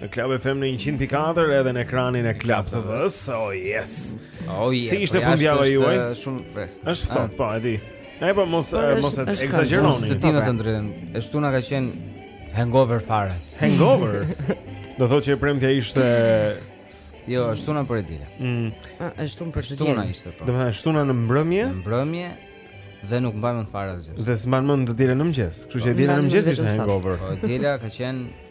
Në Club FM në 104 edhe në ekranin e Club TV-s. Oh yes. Oh yes. Si ishte po fundjava juaj? Është shumë fresh. Është ftohtë, ah. po, e di. Ej po mos eh, mos e ekzagjeroni. E di të drejtën. E shtuna ka qen hangover fare. Hangover. Do thotë që e premtja ishte Jo, e shtuna për e diel mm. A, ah, e shtuna për e diel ishte po Domethënë e shtuna në mbrëmje Në mbrëmje Dhe nuk mbaj mend fare asgjë. Dhe s'mban mend të dielën në mëngjes. Kështu që e dielën në mëngjes ishte hangover. Po e diela ka qenë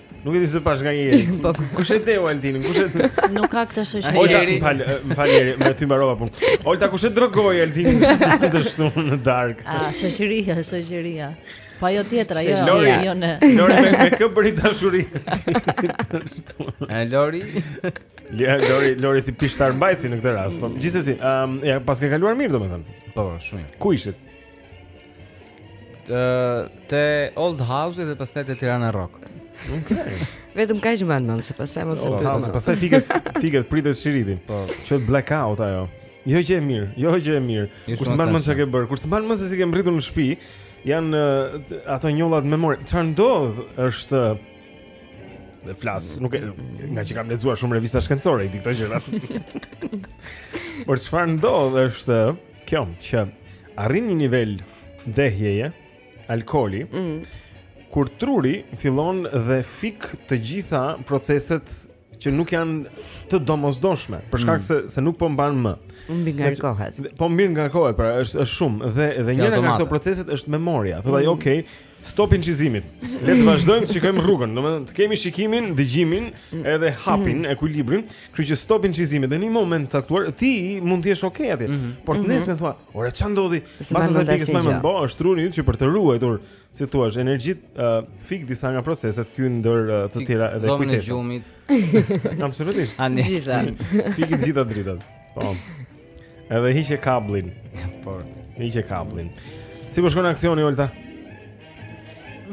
Nuk e di pse pashë nga Jeri. Po, po. Kush e dehu Altin? Kush e Nga këtë shoqëri. Olta, më fal, më fal Jeri, me ty mbarova punë. Olta kush e drogoi Altin të shtunë në darkë. Ah, shoqëria, shoqëria. Po ajo tjetra, jo, jo, jo ne. Lori me, me kë bëri dashuri? A Lori? Ja, Lori, Lori si pishtarmbajtësi në këtë rast. Po, gjithsesi, ëm, um, ia paske kaluar mirë domethënë. Po, shumë. Ku ishit? te Old House dhe pastaj te Tirana Rock. Okay. Vetëm kaq mban mend se pastaj mos e pyet. Pastaj fiket fiket pritet shiriti. Po, quhet blackout ajo. Jo që e mirë, jo që e mirë. Kur s'mban mend çka ke bërë, kur s'mban mend se si ke mbërritur në shtëpi, janë ato njollat me mor. Çfarë ndodh është dhe flas, nuk është ngaqë kam lexuar shumë revista shkencore, i di këto gjëra. Por çfarë ndodh është Kjo që arrin një nivel dehjeje, alkooli, mm -hmm. kur truri fillon dhe fik të gjitha proceset që nuk janë të domosdoshme, për shkak mm. se nuk po mban më. Mbingarkohet. Po mbingarkohet, pra është është shumë dhe dhe njëra nga këto proceset është memoria. Thotë mm. ai, "Ok, Stop incizimit. Le të vazhdojmë të shikojmë rrugën, domethënë të kemi shikimin, dëgjimin, edhe hapin, mhm. ekuilibrin, kështu që stop incizimit. Në një moment të caktuar ti mund të jesh okay atje, mhm. por të mhm. nesërmen thua, "Ore ça ndodhi?" Pas asaj pikës domethënë, "Po, është truri që për të ruajtur, si thua, energjitë, uh, fik disa nga proceset ku ndër uh, të tjera edhe kujtesa." Domethënë gjumit. Absolutisht. Ani. Gjithë. Fik gjithë dritat. Po. Edhe hiqe kabllin. Po, hiqe kabllin. Si po shkon aksioni Olta?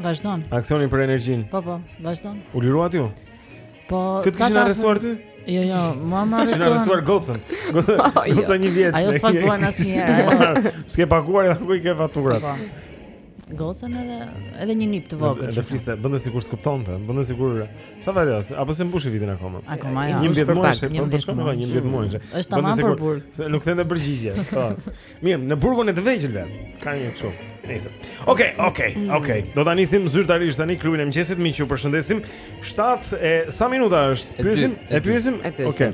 Vazhdon. Aksioni për energjinë. Po po, vazhdon. U liruat ju? Po. Kë të kishin arrestuar ty? Jo, jo, mua më arrestuan. Kishin arrestuar gocën. Goca, jo. goca një vjeç. Ajo s'paguan asnjëherë. S'ke paguar, ja ku i ke faturat. Po. po. Gocën edhe edhe një nip të vogël. Edhe fliste, bënte sikur s'kuptonte, bënte sikur sa vajti ajo, apo s'e mbushi vitin akoma. Akoma ja. Njëmbëdhjetë muajshe, po të shkon edhe njëmbëdhjetë muajshe. Është tamam për burg. Se nuk kthen përgjigje. Po. Mirë, në burgun e të vegjëlve. Ka një çu. Nice. Okej, okej, mm. okej. Do ta nisim zyrtarisht tani klubin e mëngjesit, miq, ju përshëndesim. 7 e sa minuta është? Pyesim, e pyesim. Okej.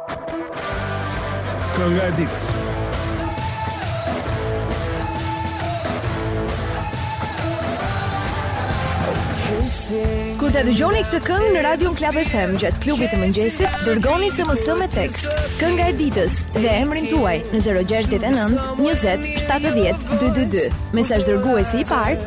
Kënga e ditës. Kur ta dëgjoni këtë këngë në Radio Klab FM gjatë klubit të mëngjesit, dërgoni SMS me tekst Kënga e ditës dhe emrin tuaj në 069 20 70 222. Mesazh dërguesi i parë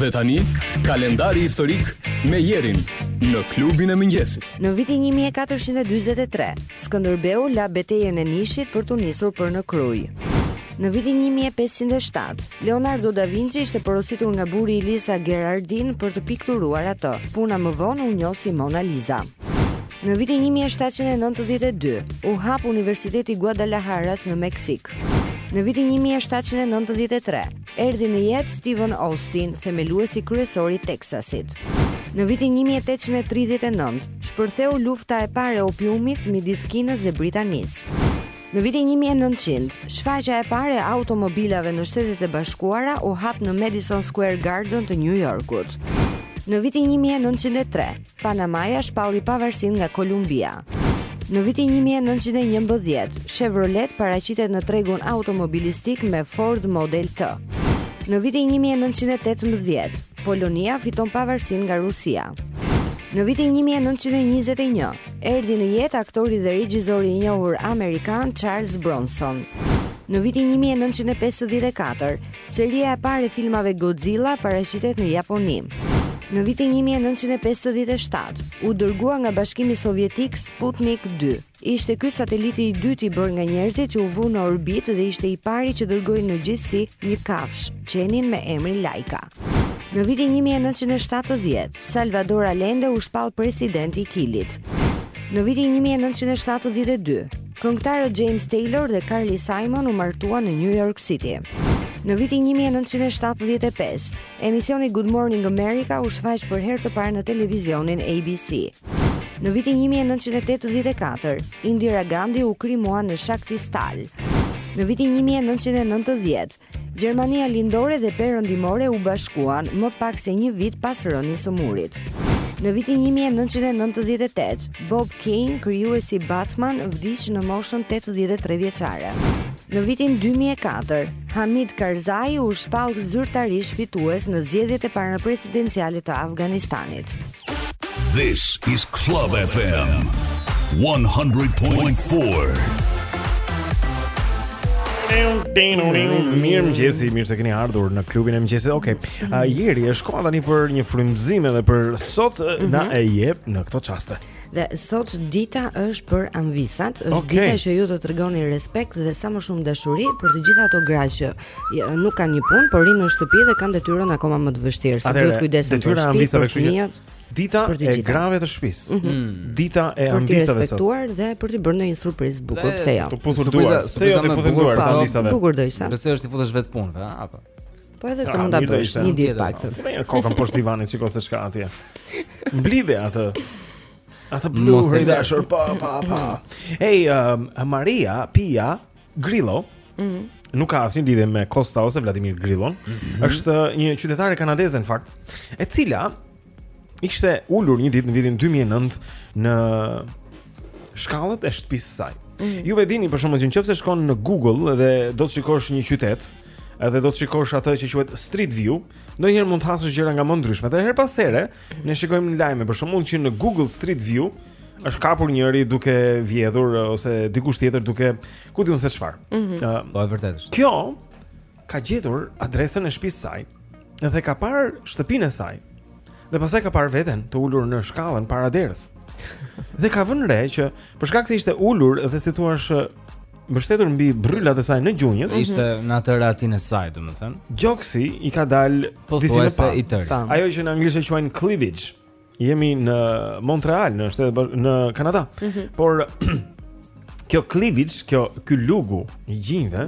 Dhe tani, kalendari historik me Jerin në klubin e mëngjesit. Në vitin 1443, Skënderbeu la betejën e Nishit për t'u nisur për në Krujë. Në vitin 1507, Leonardo da Vinci ishte porositur nga burri i Lisa Gherardini për të pikturuar atë. Puna më vonë u njoh si Mona Lisa. Në vitin 1792 u hap Universiteti i Guadalajarës në Meksik. Në vitin 1793 erdhi në jetë Stephen Austin, themeluesi kryesor i Teksasit. Në vitin 1839 shpërtheu lufta e parë e opiumit midis Kinës dhe Britanisë. Në vitin 1900, shfaqja e parë e automobilave në Shtetet e Bashkuara u hap në Madison Square Garden të New Yorkut. Në vitin 1903, Panamaja shpalli pavarësinë nga Kolumbia. Në vitin 1911, Chevrolet paraqitet në tregun automobilistik me Ford Model T. Në vitin 1918, Polonia fiton pavarësinë nga Rusia. Në vitin 1921, erdhi në jetë aktori dhe regjizori i njohur amerikan Charles Bronson. Në vitin 1954, Seria e parë e filmave Godzilla paraqitet në Japoni. Në vitin 1957, u dërgua nga Bashkimi Sovjetik Sputnik 2. Ishte ky sateliti i dytë i bërë nga njerëzit që u vu në orbitë dhe ishte i pari që dërgoi në gjithësi një kafshë, qenin me emrin Laika. Në vitin 1970, Salvador Allende u shpall president i Kilit. Në vitin 1972, Këngëtarët James Taylor dhe Carly Simon u martuan në New York City. Në vitin 1975, emisioni Good Morning America u shfaq për herë të parë në televizionin ABC. Në vitin 1984, Indira Gandhi u kremua në Shakti Sthal. Në vitin 1990, Gjermania Lindore dhe Perëndimore u bashkuan më pak se një vit pas rënies së murit. Në vitin 1998, Bob Kane, krijuesi i Batman, vdiq në moshën 83 vjeçare. Në vitin 2004, Hamid Karzai u shpall zyrtarisht fitues në zgjedhjet e para presidenciale të Afganistanit. This is Club FM 100.4. Mirë mëngjesi, mirë se keni ardhur në klubin e mëngjesit Okej, okay. uh, jeri është koha tani për një frymëzim edhe për sot mm -hmm. na mhm. e jep në këto çaste Dhe sot dita është për amvisat, është okay. dita që ju të tregoni respekt dhe sa më shumë dashuri për të gjitha ato gra që nuk kanë një punë, por rrinë në shtëpi dhe kanë detyrën akoma më të vështirë, se duhet kujdesen për shtëpi, për fëmijët. Dita e grave të shtëpisë. Mm -hmm. Mm. Dita e amvisave sot. Për të respektuar dhe për të bërë ndonjë surprizë bukur, pse jo? Të puthur duar. Pse jo të puthur duar të amvisave? Bukur do ishte. Nëse është t'i futesh vetë punëve, apo? Po edhe këtë mund ta bësh një ditë pak. Kokën poshtë divanit, shiko se çka atje. Mblidhe atë. Atë pluhur i dashur, pa, pa, pa. Ej, um, Maria, Pia, Grillo nuk ka asnjë lidhje me Kosta ose Vladimir Grillon. Mm -hmm. Është një qytetare kanadeze në fakt, e cila ishte ulur një ditë në vitin 2009 në shkallët e shtëpisë së saj. Mm -hmm. Ju e dini për shembull që nëse shkon në Google dhe do të shikosh një qytet, edhe do të shikosh atë që quhet Street View, ndonjëherë mund të hasësh gjëra nga më të ndryshmet. Dhe herë pas here, ne shikojmë në lajme për shembull që në Google Street View është kapur njëri duke vjedhur ose dikush tjetër duke ku di unë se çfarë. Ëh, mm -hmm. uh, po e vërtetë është. Kjo ka gjetur adresën e shtëpisë së saj dhe ka parë shtëpinë e saj. Dhe pastaj ka parë veten të ulur në shkallën para derës. Dhe ka vënë re që për shkak se ishte ulur dhe si të thuash mbështetur mbi brylat e saj në gjunjë, mhm. ishte në atë rahatinë e saj, domethënë. Gjoksi i ka dalë disi më pas. Ajo që në anglisht e quajnë cleavage. Jemi në Montreal, në në Kanada. Mm -hmm. Por kjo cleavage, kjo ky lugu i gjinjve,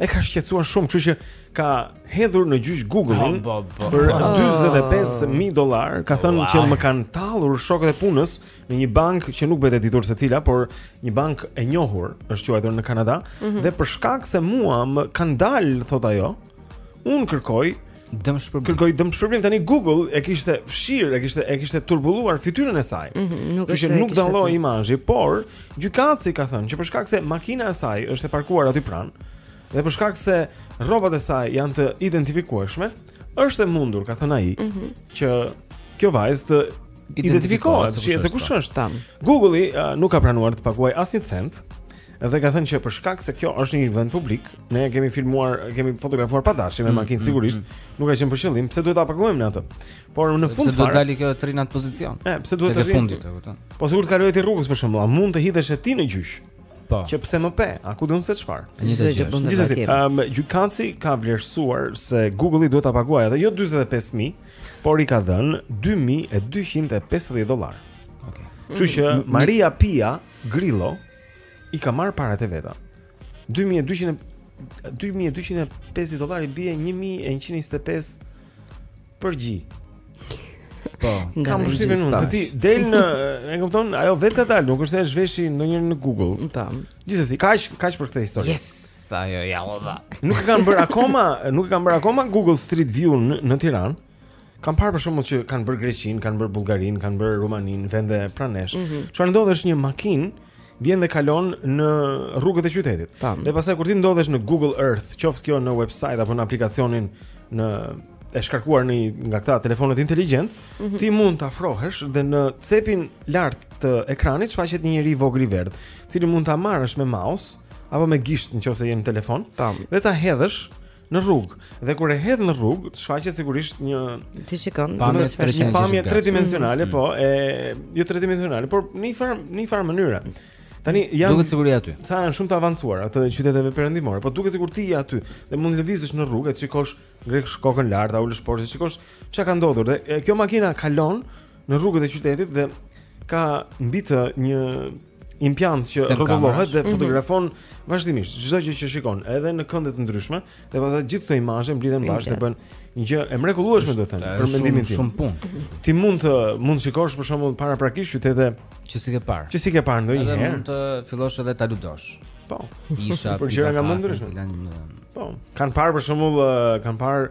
e ka shqetësuar shumë, kështu që ka hedhur në gjyq Google-in për 45000 dollar, ka thënë wow. që më kanë tallur shokët e punës në një bankë që nuk bëhet e ditur se cila, por një bankë e njohur, është quajtur në Kanada mm -hmm. dhe për shkak se mua më kanë dalë, thotë ajo, Unë kërkoj dëmshpërblim. Kërkoj dëmshpërblim tani Google e kishte fshirë, e kishte e kishte turbulluar fytyrën e saj. Mm -hmm, që nuk dallohej imazhi, por gjykatësi ka thënë që për shkak se makina e saj është e parkuar aty pranë dhe për shkak se rrobat e saj janë të identifikueshme, është e mundur, ka thënë ai, mm -hmm. që kjo vajzë të identifikohet, shihet se kush është. Google-i uh, nuk ka pranuar të paguajë asnjë cent Dhe ka thënë që për shkak se kjo është një vend publik, ne e kemi filmuar, e kemi fotografuar pa dashje me mm, makinë mm, sigurisht, mm. nuk ka qenë për qëllim, pse duhet ta paguajmë ne atë? Por në fund fare, do të dalë kjo e trinat pozicion. E, pse duhet të fundi të kupton? Po sigurt ka kalon ti rrugës për shembull, a mund të hidhesh ti në gjyq? Po. Që pse më pe? A ku di unë se çfarë? Gjithsesi që bën të kemi. Ëm ehm, gjykatësi ka vlerësuar se Google-i duhet ta paguajë atë jo 45000, por i ka dhënë 2250 dollar. Okej. Kështu që Maria Pia Grillo i ka marrë paratë e veta. 2200 2250 dollarë i bie 1125 për gji. Po, nga më shumë nuk se ti del në, e kupton, ajo vetë ka dalë, nuk është se e zhveshi ndonjëri në Google. Po. Tam. Gjithsesi, kaq kaq për këtë histori. Yes, ajo ja u dha. Nuk e kanë bërë akoma, nuk e kanë bërë akoma Google Street View në, në Tiranë. Kam parë për shembull që kanë bërë Greqinë, kanë bërë Bullgarinë, kanë bërë Rumaninë, vende pranë nesh. Mhm. Çfarë ndodh është një makinë vjen dhe kalon në rrugët e qytetit. Tam. Dhe pastaj kur ti ndodhesh në Google Earth, qoftë kjo në website apo në aplikacionin e shkarkuar në një nga këta telefonët inteligjent, Mhm. ti mund të afrohesh dhe në cepin lart të ekranit shfaqet një njeri i vogël i verdhë, të cilin mund ta marrësh me mouse apo me gisht nëse je në telefon Tam. dhe ta hedhësh në rrugë dhe kur e hedh në rrugë të shfaqet sigurisht një ti shikon pamje tre një pamje tridimensionale mm. po e jo tridimensionale por në një farë në një farë mënyre tani janë duket sikur je aty sa janë shumë të avancuara ato të qyteteve perëndimore po duket sikur ti je aty dhe mund të lëvizësh në rrugë e shikosh ngresh kokën lart a ulësh poshtë shikosh ça ka ndodhur dhe kjo makina kalon në rrugët e qytetit dhe ka mbi të një impiant që rrotullohet dhe mhm. fotografon mm -hmm. vazhdimisht çdo gjë që shikon, edhe në kënde të ndryshme, dhe pastaj gjithë këto imazhe mblidhen bashkë dhe bëhen një gjë e mrekullueshme domethënë për mendimin tim. Shumë punë. Ti mund të mund të shikosh për shembull paraprakisht qytete që s'i ke parë. Që s'i ke parë ndonjëherë. Edhe mund të fillosh edhe ta ludosh. Po. Isha për gjëra nga më të ndryshmet. Po. Kanë parë për shembull, kanë parë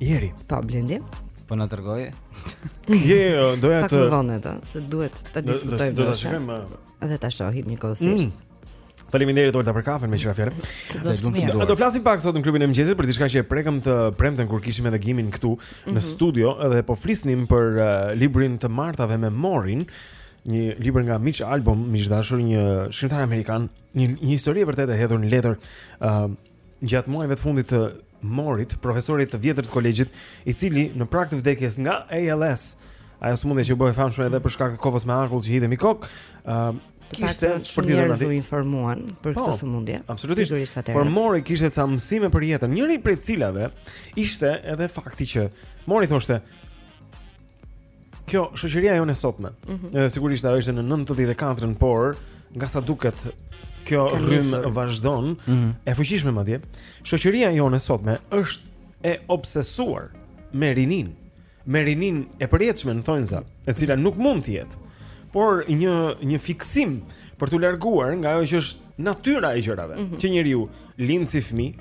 Jeri. Po Blendi. Po na tregoje. Je, jo, doja të. Pak vonë atë, se duhet ta diskutojmë. Do ta shikojmë. Edhe ta shohim njëkohësisht. Mm. Faleminderit Olta për kafen meqë ra fjala. Do të flasim pak sot në klubin e mëngjesit për diçka që e prekëm të premten kur kishim edhe Gimin këtu në mhm. studio dhe po flisnim për uh, librin Të martat me Morin një libër nga Mitch Albom, miq të dashur, një shkrimtar amerikan, një një histori e vërtetë e hedhur në letër, ë uh, gjatë muajve të fundit të Morit, profesorit të vjetër të kolegjit, i cili në prag të vdekjes nga ALS, ajo sëmundja që u bë e famshme edhe për shkak të kovës me akull që hidhej mbi kokë, ë uh, kishte për të dhënë informuan për këtë po, sëmundje. Absolutisht. Por Mori kishte ca mësime për jetën. Njëri prej të cilave ishte edhe fakti që Mori thoshte Kjo shoqëria jonë e sotme. Mm -hmm. Edhe sigurisht ajo ishte në 94-ën, por nga sa duket kjo rrymë vazhdon mm -hmm. e fuqishme madje. Shoqëria jonë e sotme është e obsesuar me rininë, me rininë e përjetshme në thonjëza, e cila nuk mund të jetë, por një një fiksim për t'u larguar nga ajo që është natyra e gjërave mm -hmm. që njeriu lind si fëmijë,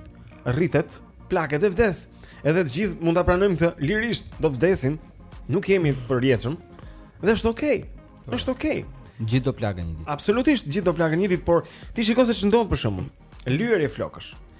rritet, plaket e vdes. Edhe të gjithë mund ta pranojmë këtë lirisht, do vdesim, nuk jemi të përjetshëm. Dhe është okay. Po. Është okay. Gjithë do plaken një ditë. Absolutisht, gjithë do plaken një ditë, por ti shiko se ç'ndodh për shembull. Lyerje flokësh.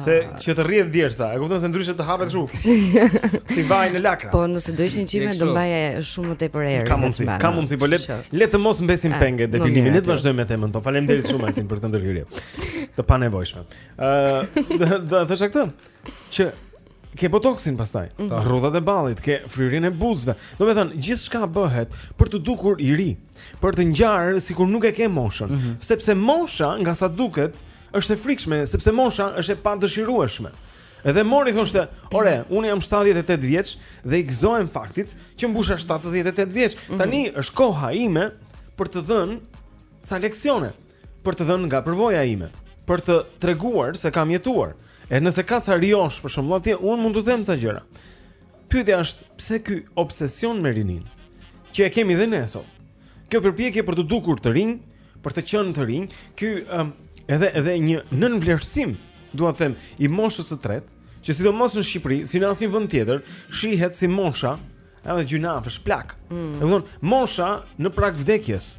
Se ah. që të rrjedh djersa, e kupton se ndryshe të hapet shumë. si vaj në lakra. Po nëse do ishin qime do mbaje shumë më tepër erë. Ka mundsi, ka mundsi, po le le të mos mbesim ah, peng te depilimi. Le të vazhdojmë me temën. Po faleminderit shumë Altin për këtë ndërhyrje. Të panevojshme. Ë, ah, do të thosha këtë që ke botoksin pastaj, mm -hmm. rrudhat e ballit, ke fryrjen e buzëve. Do të thotë, gjithçka bëhet për t'u dukur i ri, për të ngjarë sikur nuk e ke moshën, mm -hmm. sepse mosha nga sa duket, Është e frikshme sepse mosha është e padëshirueshme. Edhe Mori thoshte, "Ore, unë jam 78 vjeç dhe i gëzohem faktit që mbusha 78 vjeç. Mhm. Tani mm -hmm. është koha ime për të dhënë ca leksione, për të dhënë nga përvoja ime, për të treguar se kam jetuar. E nëse ka ca riosh për shembull atje, unë mund t'u them ca gjëra." Pyetja është, pse ky obsesion me rininë? Që e kemi dhe ne sot. Kjo përpjekje për t'u dukur të rinj, për të qenë të rinj, ky um, edhe edhe një nënvlerësim, dua të them, i moshës së tretë, që sidomos në Shqipëri, si në asnjë vend tjetër, shihet si mosha, e de, gjynah është plak. Mm. E kupton? Mosha në prag vdekjes.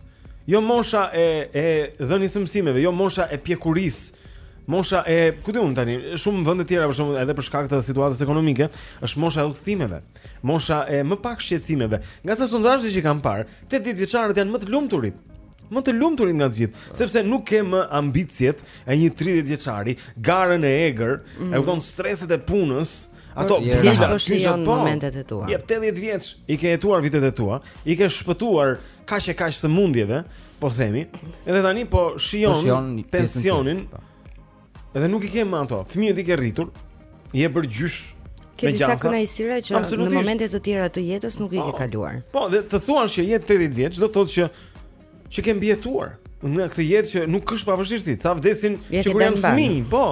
Jo mosha e e dhënies së mësimeve, jo mosha e pjekurisë. Mosha e, ku di unë tani, shumë vende të tjera për shkak edhe për shkak të situatës ekonomike, është mosha e udhëtimeve, mosha e më pak shqetësimeve. Nga sa sondazhet që kam parë, 80 vjeçarët janë më të lumturit. Më të lumturit nga të gjithë, po. sepse nuk ke më ambiciet e një 30 vjeçari, garën e egër, mm. e mhm. kupton streset e punës. Ato po, thjesht po shijon po. momentet e tua. Je 80 vjeç, i ke jetuar vitet e tua, i ke shpëtuar kaq e kaq sëmundjeve, po themi. Edhe tani po shijon, po pensionin. Po. Edhe nuk i ke më ato. Fëmijët i ke rritur, je bërë gjysh. Ke disa kënaqësira që në momente të tjera të jetës nuk i ke po. kaluar. Po, dhe të thuash që je 80 vjeç, do të thotë që që ke mbijetuar në këtë jetë që nuk është pa vështirësi. Ca vdesin që kur janë fëmijë, po.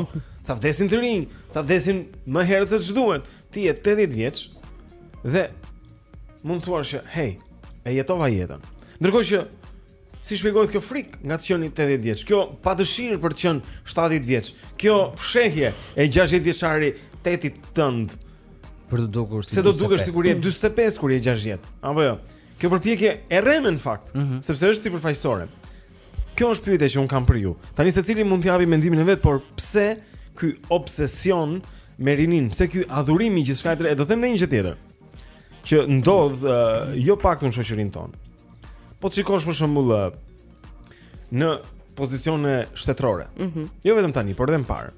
Ca vdesin të rinj, ca vdesin më herët se ç'duhet. Ti je 80 vjeç dhe mund të thuash hey, e jetova jetën. Ndërkohë që si shpjegohet kjo frikë nga të qenit 80 vjeç? Kjo padëshirë për të qenë 70 vjeç. Kjo fshehje e 60 vjeçaritetit tënd për t'u dukur si se do të dukesh sikur je 45 kur je 60. Apo jo. Kjo përpjekje e rremë në fakt, mm -hmm. sepse është sipërfaqësore. Kjo është pyetja që un kam për ju. Tani secili mund të japë mendimin e vet, por pse ky obsesion me rininë? Pse ky adhurim i gjithçka tjetër? E do të them dhe një gjë tjetër që ndodh uh, jo pak në shoqërinë tonë. Po të shikosh për shembull në pozicione shtetërore. Mm -hmm. Jo vetëm tani, por edhe më parë.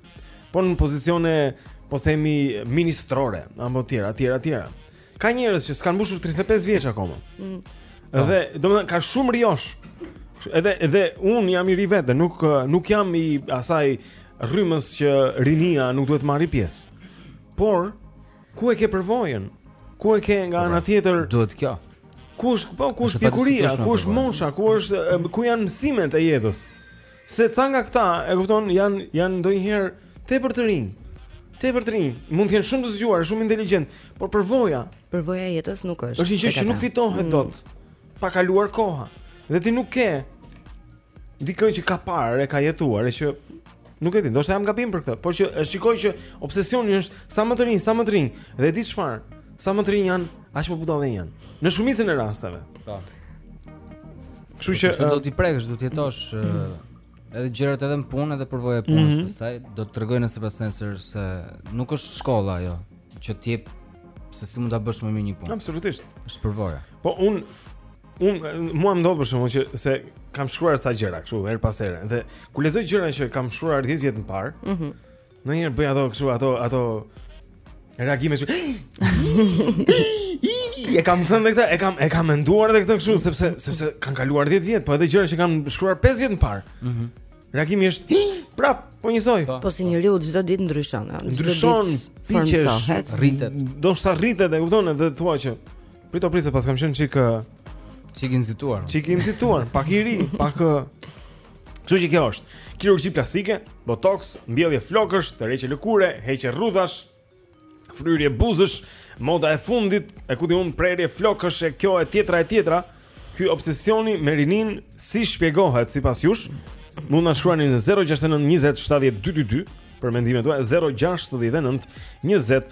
Po në pozicione, po themi ministrore, apo të tjera, të tjera, të tjera. Ka njerëz që s'kan mbushur 35 vjeç akoma. Ëh. Mm. Dhe domethënë ka shumë riosha. Edhe edhe un jam i ri vetë, nuk nuk jam i asaj rrymës që rinia nuk duhet të marrë pjesë. Por Ku e ke përvojën? Ku e ke nga ana tjetër? Duhet kjo. Ku është, po, ku është pjekuria, ku është mosha, ku është ku janë mësimet e jetës? Se ca nga këta, e kupton, janë janë ndonjëherë tepër të rinj. Tepër të rinj. Mund të jenë shumë të zgjuar, shumë inteligjent, por përvoja, përvoja e jetës nuk është. Është një gjë që nuk fitohet mm. dot. Pa kaluar koha. Dhe ti nuk ke Dikë që ka parë e ka jetuar e që nuk e di, ndoshta jam gabim për këtë, por që e shikoj që obsesioni është sa më të rinj, sa më të rinj. Dhe di çfarë? Sa më të rinj janë, aq më budallenj janë. Në shumicën e rasteve. Po. Kështu që do eh, t'i prekësh, do të jetosh eh, edhe gjërat edhe në punë edhe përvoja e punës mm -hmm. pastaj do të tregojë nesër pasnesër se nuk është shkolla ajo që të jep se si mund ta bësh më mirë një punë. Absolutisht. Është përvoja. Po un Un mua më ndodh për shembull që se kam shkruar ca gjëra kështu herë pas here dhe kur lexoj gjëra që kam shkruar 10 vjet më parë. Ëh. Mm Ndonjëherë bëj ato kështu ato ato reagime që E kam thënë dhe këtë, e kam e kam menduar dhe këtë kështu sepse sepse kanë kaluar 10 vjet, po edhe gjëra që kam shkruar 5 vjet më parë. Ëh. Mm Reagimi është prap, po njësoj. Po, po se njeriu çdo ditë ndryshon, ndryshon, piqet, rritet. Do të rritet, e kupton, edhe thua që Prit o prit se paskam qenë çik çik i nxituar. Çik i nxituar, pak i ri, pak Kështu që kjo është. Kirurgji plastike, botox, mbjellje flokësh, tërheqje lëkure, heqje rrudhash, fryrje buzësh, moda e fundit, e ku di un prerje flokësh e kjo e tjetra e tjetra. Ky obsesioni me rininë si shpjegohet sipas jush? Mund na shkruani në 069 20 70 222 për mendimet tuaja 069 20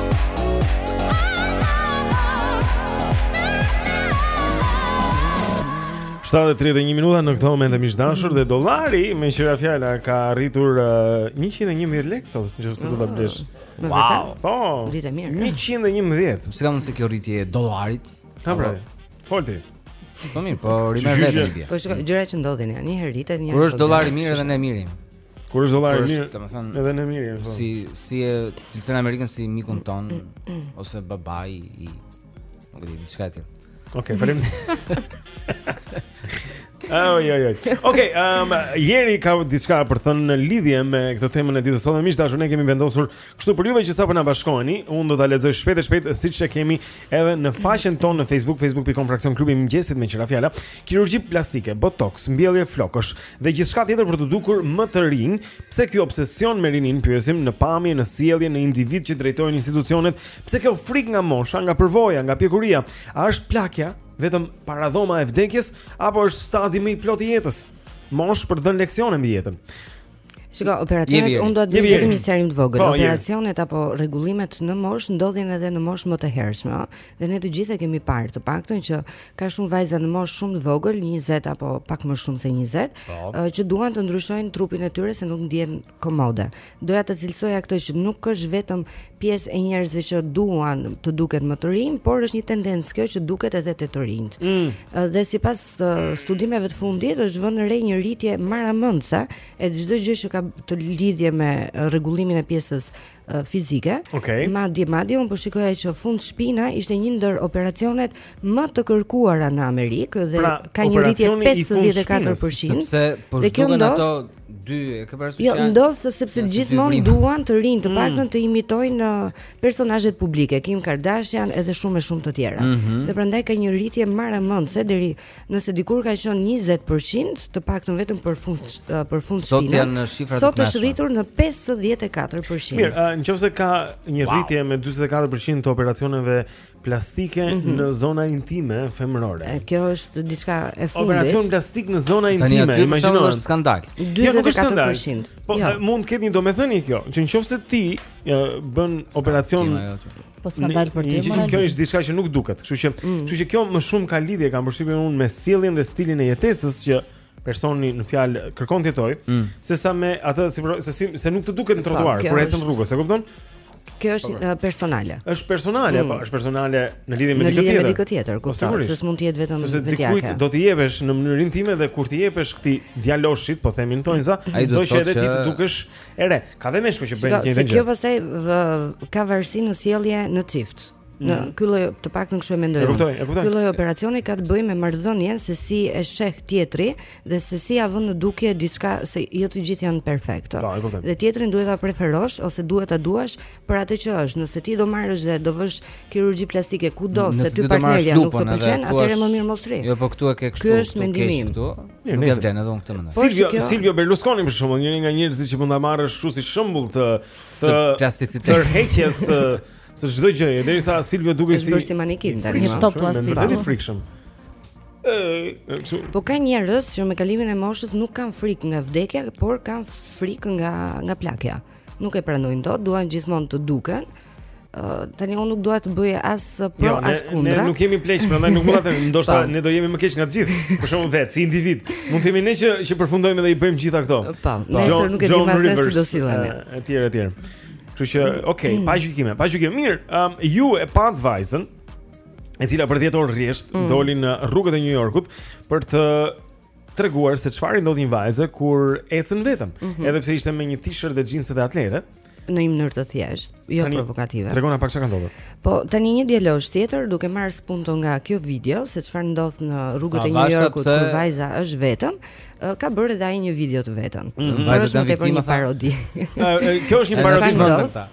7.31 minuta në këto momente miq të dashur dhe dollari meqë ra fjala ka arritur uh, 111 lek sot në qoftë se ti blen mm. Wow Po, Ditë e mirë 111 Si ka mund se kjo rritje e dollarit Ta pra, folti Po mirë, po rime vetë një bje Po s'ka, gjëra që ndodhin ja, një herë rritet, një herë Kur është dollari mirë edhe ne mirë jemi Kur është dollari mirë, domethënë edhe ne mirë është. Po. Si si e cilëson Amerikën si mikun tonë ose babai i nuk e di çka ti. Okej, falim. Oh, jo, jo. Okej, ehm, jeri ka diçka për të thënë në lidhje me këtë temën e ditës sonë. Miq të dashur, ne kemi vendosur kështu për juve që sapo na bashkoheni, unë do ta lexoj shpejt e shpejt siç e kemi edhe në faqen tonë në Facebook, facebook.com fraksion klubi i mëngjesit meqë ra fjala, kirurgji plastike, botox, mbjellje flokësh, Dhe gjithçka tjetër për t'u dukur më të rinj, pse ky obsesion me rininë pyesim në pamje, në sjellje, në individë që drejtojnë institucionet, pse kjo frikë nga mosha, nga përvoja, nga pjekuria, a është plakja vetëm paradhoma e vdekjes apo është stadi më i plotë i jetës? Moshë për të dhënë leksione mbi jetën. Shiko, operacionet unë do të bëj vetëm një sqarim të vogël. Po, operacionet apo rregullimet në moshë ndodhin edhe në moshë më të hershme, ëh. Dhe ne të gjithë e kemi parë, të paktën që ka shumë vajza në moshë shumë të vogël, 20 apo pak më shumë se 20, po. ë, që duan të ndryshojnë trupin e tyre se nuk ndihen komode. Doja të cilësoja këtë që nuk është vetëm pjesë e njerëzve që duan të duken më të rinj, por është një tendencë kjo që duket edhe te të rinjtë. Mm. Ë, Dhe sipas ë, studimeve të fundit është vënë re një rritje marramendëse e çdo gjëje që ka të lidhje me rregullimin e pjesës fizike. Okay. Madje madje unë po shikoja që fundshpina ishte një ndër operacionet më të kërkuara në Amerikë dhe pra, ka një rritje 54%. Sepse po zhduken ato dy, e ke parasysh? Kjo ndodh sepse gjithmonë duan të rinjtë, të mm. paktën të imitojnë uh, personazhet publike, Kim Kardashian edhe shumë e shumë të tjera. Mm -hmm. Dhe prandaj ka një rritje marramendëse deri Nëse dikur ka qenë 20%, të paktën vetëm për fund për fundshpinën. Sot janë shifra të Sot është rritur në 54%. Mirë, uh, në qoftë se ka një wow. rritje me 44% të operacioneve plastike mm -hmm. në zona intime femërore. E, kjo është diçka e fundit. Operacion plastik në zona intime, imagjino. Është skandal. 44%. Jo, po jo. mund të ketë një domethënie kjo, që në qoftë se ti bën operacion Po s'ka dalë për ty, më. Kjo është diçka që nuk duket. Kështu që, mm. kështu që kjo më shumë ka lidhje kam përshtypjen unë me sjelljen dhe stilin e jetesës që personi në fjalë kërkon të jetojë, mm. sesa me atë si se si se nuk të duket në po, trotuar, kur ecën rrugës, e kupton? Kjo është po, po. personale. Është personale, mm. po, është personale në lidhje me dikë tjetër. Në lidhje me dikë tjetër, po, kupton, se s'mund të jetë vetëm vetjake. Sepse dikujt do t'i jepesh në mënyrën time dhe kur t'i jepesh këtij djaloshit, po themin zonjëza, do të thotë ti të dukesh Ere, ka dhe meshkuj që bëjnë tjetër gjë. Kjo pastaj ka varësi në sjellje në çift. Në mm. ky lloj të paktën kështu e mendoj. Ky lloj operacioni ka të bëjë me marrëdhënien se si e sheh tjetri dhe se si ia vën në dukje diçka se jo të gjithë janë perfektë. Po, dhe tjetrin duhet ta preferosh ose duhet ta duash për atë që është. Nëse ti do marrësh dhe do vësh kirurgji plastike kudo se ty partnerja nuk të pëlqen, atëherë më mirë mos rri. Jo, po këtu e ke kështu. Ky është mendimi im. Nuk e vlen edhe unë këtë mendoj. Silvio, Silvio Berlusconi për shembull, njëri nga njerëzit që mund ta marrësh kështu si shembull të të plasticitetit. Të tërheqjes së çdo gjëje, derisa Silvio duket si si manekin tani. Një top plastik. Është i frikshëm. Po ka njerëz që me kalimin e moshës nuk kanë frikë nga vdekja, por kanë frikë nga nga plakja. nuk e pranojnë dot, duan gjithmonë të duken. Uh, tani unë nuk dua të bëj as pro jo, as kundra. Ne nuk jemi pleq, prandaj nuk mund të them, ndoshta po. ne do jemi më keq nga të gjithë. Për shembull vetë si individ, mund të jemi ne që që përfundojmë dhe i bëjmë gjitha këto. Po, nesër nuk e dimë as ne si do sillemi. Etj, etj. Kështu që, okay, mm. pa gjykime, pa gjykime. Mirë, um, ju e patë vajzën e cila për 10 orë rresht mm. doli në rrugët e New Yorkut për të treguar se çfarë i ndodh një vajze kur ecën vetëm, mm -hmm. edhe pse ishte me një t-shirt dhe xhinse dhe atlete në një mënyrë të thjeshtë, jo tani, provokative. Tregona pak çka ka ndodhur. Po, tani një djalosh tjetër duke marrë spunto nga kjo video se çfarë ndodh në rrugët e New Yorkut pse... kur vajza është vetëm, ka bërë edhe ai një video të vetën. Mm -hmm. Vajza është një parodi. kjo është një parodi për këtë.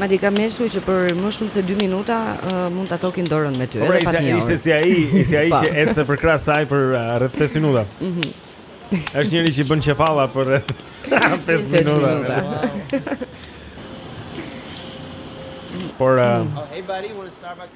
Madje ka meshkuj që për më shumë se 2 minuta uh, mund ta tokin dorën me ty, po, edhe pra, pa një. Po, ishte si ai, si ai që ecte për krah saj për uh, rreth 5 minuta. Mhm. Është njëri që bën çepalla për 5 minuta. Por uh, oh, hey buddy, want a Starbucks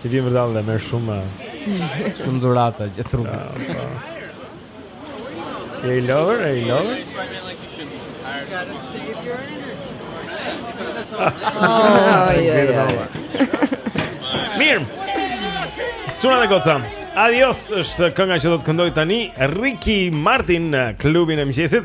Që vjen vërdallë dhe merr shumë Shumë dhurata gjatë rrugës I love her, I love her Mirë Çuna dhe goca Adios është kënga që do të këndojë tani Ricky Martin në klubin e mëngjesit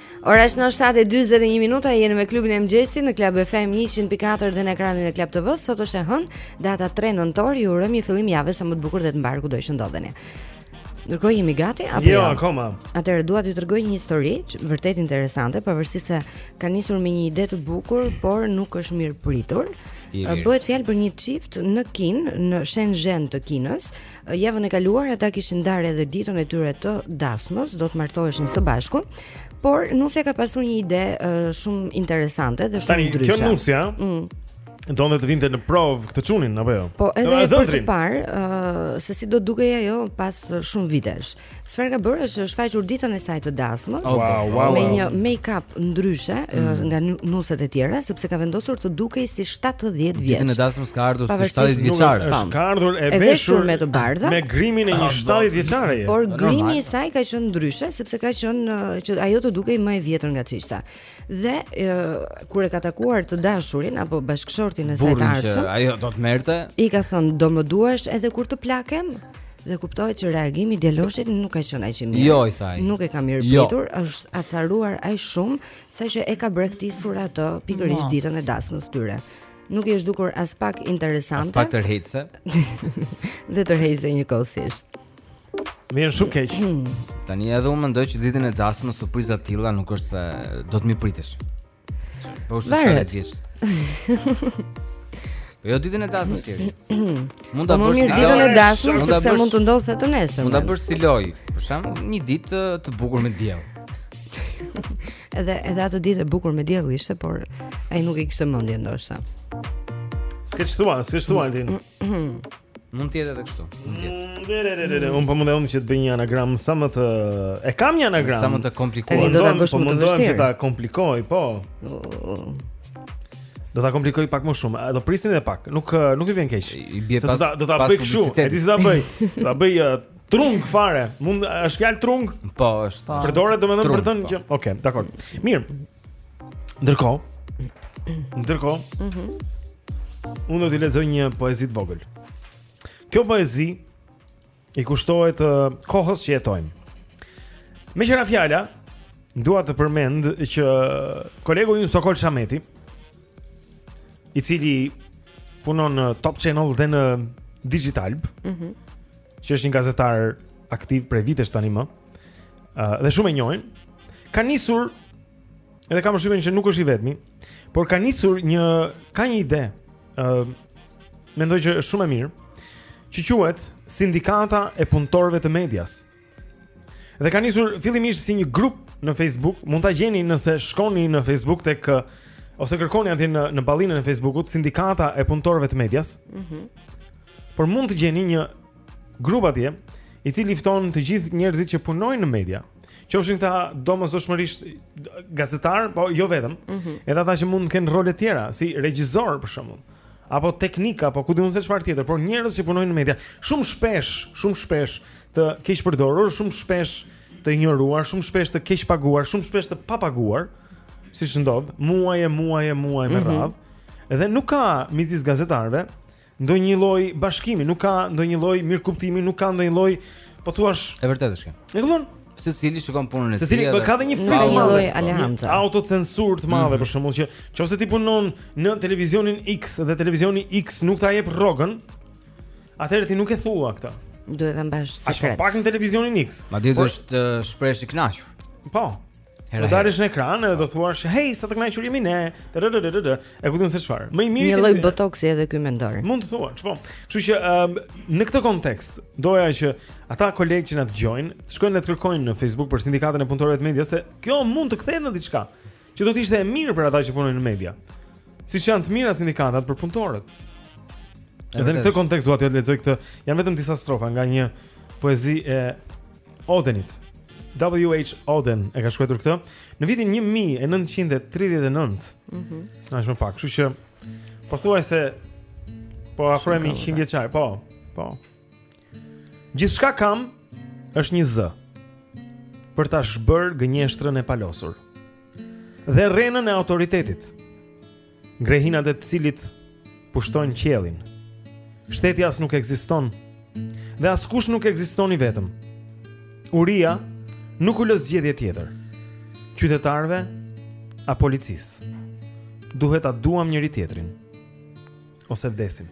Ora është në 7:41 minuta, jemi në klubin e mëngjesit në Club FM 104 dhe në ekranin e Club TV. Sot është e hënë, data 3 nëntor, ju urojmë një fillim jave sa më të bukur dhe të mbarë kudo që ndodheni. Ndërkohë jemi gati apo jo? Jo, akoma. Atëherë dua t'ju tregoj një histori vërtet interesante, pavarësisht se ka nisur me një ide të bukur, por nuk është mirëpritur. Bëhet fjalë për një çift në Kinë, në Shenzhen të Kinës, Javën e kaluar ata kishin ndarë edhe ditën e tyre të dasmës, do të martoheshin së bashku, por nusja ka pasur një ide uh, shumë interesante dhe shumë ndryshe. Tani kjo nusja, mm. donte të vinte në provë këtë çunin apo jo? Po, edhe për të parë, uh, se si do dukej ajo pas shumë vitesh. Çfarë ka bërë është është shfaqur ditën e saj të dasmës oh, wow, wow, me një make-up ndryshe mm. nga nuset e tjera sepse ka vendosur të dukej si 70 vjeç. Ditën e dasmës ka ardhur si 70 vjeçare. Është ka ardhur e veshur me të bardha. Me grimin e një 70 ah, vjeçare. Por grimi i saj ka qenë ndryshe sepse ka qenë që ajo të dukej më e vjetër nga ç'ishte. Dhe e, kur e ka takuar të dashurin apo bashkëshortin e saj të Burrin që ardhshëm, ajo do të merrte. i ka thënë do më duash edhe kur të plakem? Dhe kuptohet që reagimi i djaloshit nuk ka qenë aq i mirë. Jo, i tha ai. Nuk e ka mirëpritur. Jo., është acaruar aq shumë saqë e ka braktisur atë pikërisht ditën e dasmës tyre. Nuk i është dukur aspak interesante. Aspak tërheqëse. dhe tërheqëse njëkohësisht. Mirë shumë keq. Hmm. Tani edhe unë mendoj që ditën e dasmës surpriza të tilla nuk është se do të mirëpriteshin. Po është sa të vjesh. Po jo ditën e dasmës ti. Mund ta po bësh ditën e dasmës sepse mund të ndodhë të nesër. Mund ta bësh si lojë, për shembull, një ditë të bukur me diell. Edhe edhe ajo ditë e bukur me diell ishte, por ai nuk e kishte mendje ndoshta. Sketch thua, sketch thua ti. Mund të jetë edhe kështu. Mund të jetë. Mm, unë po mundohem unë që të bëj një anagram sa më të e kam një anagram. Sa më të komplikuar. Do ta bësh po më të vështirë. Do ta komplikoj, po. Do ta komplikoj pak më shumë. Do prisni edhe pak. Nuk nuk i vjen keq. Do ta do ta bëj kështu. E di si ta bëj. Do ta bëj uh, trung fare. Mund është fjalë trung? Po, është. Përdoret domethënë për të thënë po. që, okay, dakor. Mirë. Ndërkohë, ndërkohë, mm -hmm. unë do t'ju lexoj një poezi të vogël. Kjo poezi i kushtohet uh, kohës që jetojmë. Meqë ra fjala, dua të përmend që kolegu ynë Sokol Shameti, i cili punon në Top Channel dhe në Digitalb, mm -hmm. që është një gazetar aktiv prej vitesh tani më, uh, dhe shumë e njohin, ka nisur edhe kam përshtypjen që nuk është i vetmi, por ka nisur një ka një ide, ë uh, mendoj që është shumë e mirë, që quhet Sindikata e Punëtorëve të Medias. Dhe ka nisur fillimisht si një grup në Facebook, mund ta gjeni nëse shkoni në Facebook tek ose kërkoni aty në në ballinën e Facebookut Sindikata e Punëtorëve të Medias. Mhm. Mm Po mund të gjeni një grup atje i cili fton të gjithë njerëzit që punojnë në media. Qofshin këta domosdoshmërisht gazetarë, po jo vetëm, mm -hmm. edhe ata që mund të kenë role të tjera, si regjisorë për shembull, apo teknikë, apo ku di unë se çfarë tjetër, por njerëz që punojnë në media, shumë shpesh, shumë shpesh të keqpërdorur, shumë shpesh të injoruar, shumë shpesh të keqpaguar, shumë shpesh të papaguar, siç ndodh, muaj e muaj e muaj me mm -hmm. radhë. Dhe nuk ka midis gazetarëve ndonjë lloj bashkimi, nuk ka ndonjë lloj mirëkuptimi, nuk ka ndonjë lloj po thua. E vërtetë është kjo. E kupton? Secili shikon punën e tij. Secili, po ka dhe një frikë të madhe Alejandro. Autocensurë të madhe mhm. për shembull që nëse ti punon në televizionin X dhe televizioni X nuk ta jep rrogën, atëherë ti nuk e thua këtë. Duhet ta mbash sekret. Ashtu pak në televizionin X. Madje do të shprehesh i kënaqur. Po. Hera. Do dalish në ekran edhe do thuash, "Hey, sa të kënaqur jemi ne." E kupton se çfarë? Më i miri. Një lloj botoksi edhe ky mendor. Mund të thuash, po. Kështu që um, në këtë kontekst, doja që ata kolegë që na dëgjojnë, të shkojnë dhe të kërkojnë në Facebook për Sindikatën e Punëtorëve të Medias se kjo mund të kthehet në diçka që do të ishte e mirë për ata që punojnë në media. Siç janë të mira sindikatat për punëtorët. Edhe në këtë kontekst dua të lexoj këtë, janë vetëm disa strofa nga një poezi e Odenit. WH Oden e ka shkruar këtë në vitin 1939. Mhm. Mm Ah, më pak, kështu që pothuaj se po afrohemi 100 vjeçar, po. Po. Gjithçka kam është një zë për ta zhbërë gënjeshtrën e palosur dhe rrenën e autoritetit. Ngrehinat e të cilit pushtojnë qiellin. Shteti as nuk ekziston dhe askush nuk ekziston i vetëm. Uria nuk u lë zgjedhje tjetër. Qytetarëve a policisë. Duhet ta duam njëri-tjetrin ose vdesim.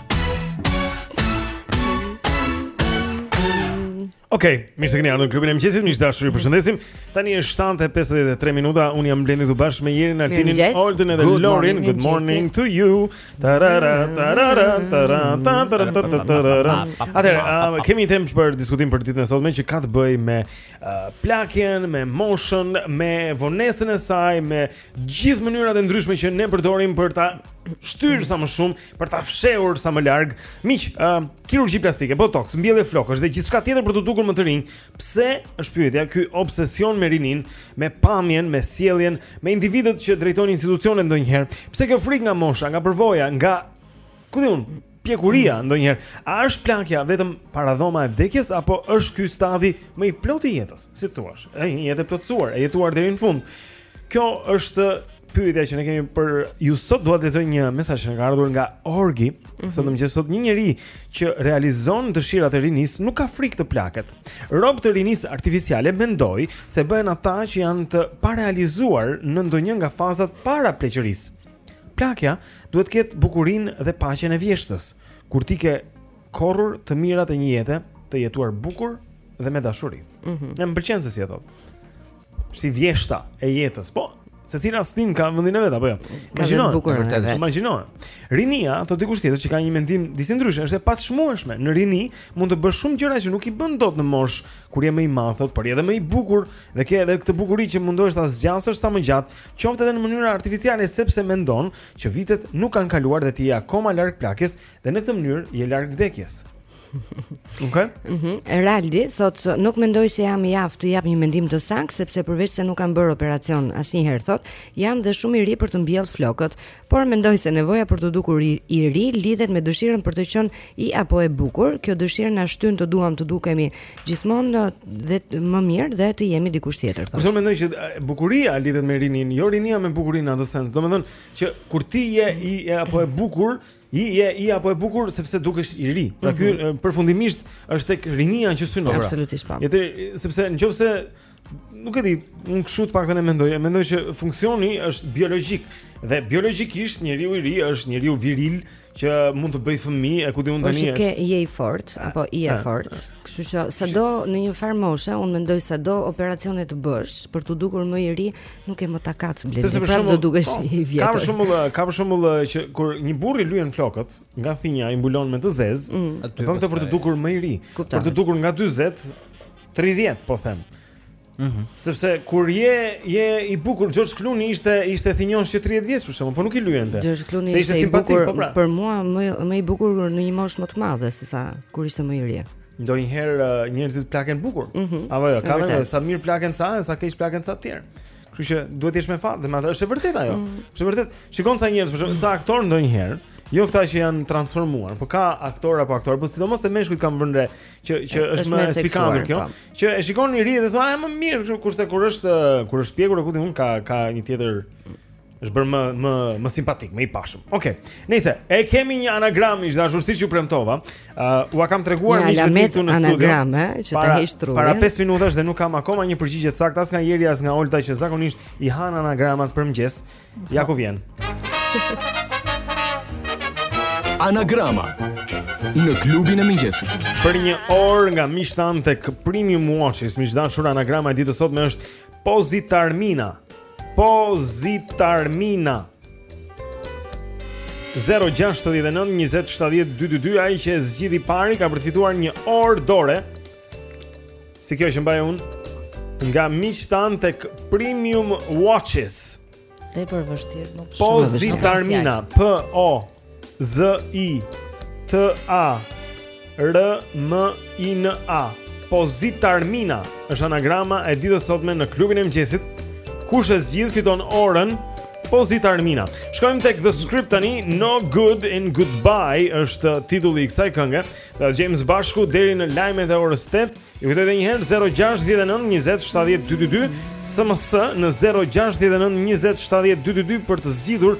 Ok, mirë se keni ardhur në klubin e mëngjesit, miq të dashur, ju përshëndesim. Tani është 7:53 minuta, unë jam Blendi këtu bashkë me Jerin, Altinin, Oldën dhe Lorin. Good morning to you. Tarara tarara tarara tarara tarara. Atëherë, um, kemi një temë për diskutim për ditën e sotme që ka të bëjë me uh, plakjen, me moshën, me vonesën e saj, me gjithë mënyrat e ndryshme që ne përdorim për ta shtyrë sa më shumë për ta fshehur sa më larg. Miq, ë, uh, kirurgji plastike, botox, mbjellje flokësh dhe gjithçka tjetër për t'u dukur më të rinj. Pse është pyetja ky obsesion me rininë, me pamjen, me sjelljen, me individët që drejtojnë institucione ndonjëherë? Pse kjo frikë nga mosha, nga përvoja, nga ku di unë, pjekuria mm. ndonjëherë? A është plakja vetëm paradhoma e vdekjes apo është ky stadi më i plotë i jetës? Si i thua? Është një jetë e plotësuar, e jetuar deri në fund. Kjo është pyetja që ne kemi për ju sot dua të lexoj një mesazh që ka ardhur nga Orgi, mm -hmm. sot mëngjes thotë një njeri që realizon dëshirat e rinisë nuk ka frikë të plaket. Rob të rinisë artificiale mendoj se bëhen ata që janë të parealizuar në ndonjë nga fazat para pleqërisë. Plakja duhet të ketë bukurinë dhe paqen e vjeshtës. Kur ti ke korrur të mirat e një jete, të jetuar bukur dhe me dashuri. Mm -hmm. Më pëlqen se si e thotë. Si vjeshta e jetës. Po, secila stinë ka vendin e vet apo jo. Ka vend bukur për të. Imagjino. Rinia, thotë dikush tjetër që ka një mendim disi ndryshe, është e paçmueshme. Në rini mund të bësh shumë gjëra që nuk i bën dot në moshë kur je më i madh, thotë, por je edhe më i bukur dhe ke edhe këtë bukuri që mundohesh ta zgjasësh sa më gjatë, qoftë edhe në mënyrë artificiale sepse mendon që vitet nuk kanë kaluar dhe ti je akoma larg plakjes dhe në këtë mënyrë je larg vdekjes. Okay. Mhm. Mm Raldi thotë nuk mendoj se jam i aftë të jap një mendim të saktë sepse përveç se nuk kam bërë operacion asnjëherë thotë, jam dhe shumë i ri për të mbjellë flokët, por mendoj se nevoja për të dukur i, i ri lidhet me dëshirën për të qenë i apo e bukur. Kjo dëshirë na shtyn të duam të dukemi gjithmonë dhe më mirë dhe të jemi dikush tjetër thotë. Unë mendoj që bukuria lidhet me rininë, jo rinia me bukurinë në atë sens. Domethënë që kur ti je i apo e bukur, mm Ti je i apo e bukur sepse dukesh i ri. Pra ky mhm. përfundimisht është tek rinia që synon. Pra. Absolutisht po. Edhe sepse në qoftë se nuk e di, unë kshu të paktën e mendoj, e mendoj që funksioni është biologjik dhe biologjikisht njeriu i ri është njeriu viril që mund të bëjë fëmijë, e ku di unë tani është. Është që je i fortë apo je e fortë. Kështu që sado në një farë moshe, unë mendoj sado operacione të bësh për të dukur më i ri, Nuk e më takat Blendi, pra do dukesh po, i vjetër. Ka për shembull, ka për shembull që kur një burrë i lyen flokët, nga thinja i mbulon me të zezë, mm. e bën këtë për të dukur më i ri, për të dukur nga 40, 30 po them. Mhm. Mm Sepse kur je je i bukur George Clooney ishte ishte thinjosh që 30 vjeç për shembull, po nuk i lyente. George Clooney ishte, ishte simpatik, bukur, po pra. Për mua më më i bukur në një moshë më të madhe se sa kur ishte më i ri. Ndonjëherë uh, njerëzit plaken bukur. Mm -hmm. Apo jo, ke vënë sa mirë plaken ca, sa keq plaken ca të tjerë. Kështu që duhet të jesh me fat, domethënë është e vërtetë ajo. Mm -hmm. Është e vërtetë. Shikon ca njerëz, për shembull, ca aktorë ndonjëherë, jo këta që janë transformuar, por ka aktorë apo aktore, por sidomos te meshkujt kam vënë re që që është, është më e spikatur kjo, pa. Po. që e shikon i ri dhe thua, "Ah, më mirë, kurse kur është kur është pjekur, ku di unë ka ka një tjetër Është bërë më më më simpatik, më i pashëm. Okej. Okay. Ne e kemi një anagram miq të dashur siç ju premtova, uh, ua kam treguar një anagram këtu në studio. Anagram, eh, që para, ta heq trurin. Para 5 minutash dhe nuk kam akoma një përgjigje të saktë as nga Jeri as nga Olta që zakonisht i han anagramat për mëngjes. Ja ku vjen. Anagrama në klubin e mëngjesit. Për një orë nga miqtë tanë tek Premium Watches, miq të dashur anagrama e ditës sot më është Pozitarmina. Pozitarmina 0-6-9-20-70-22-2 Ai që e zgjidh i pari ka përfituar një orë dore Si kjo që mbaj unë Nga miqtë tanë tek Premium Watches Tepër vështirë nuk shumë Pozitarmina P-O-Z-I-T-A-R-M-I-N-A Z I T A R M I N A Pozitarmina është anagrama e ditës sotme në klubin e mëngjesit Kush e zgjidh fiton orën Pozitarmina Shkojmë tek The Script tani No Good in Goodbye është titulli i kësaj kënge Dhe e dëgjojmë së bashku deri në lajmet e orës 8 Ju kujtoj edhe njëherë 069 20 70 222 SMS në 069 20 70 222 Për të zgjidhur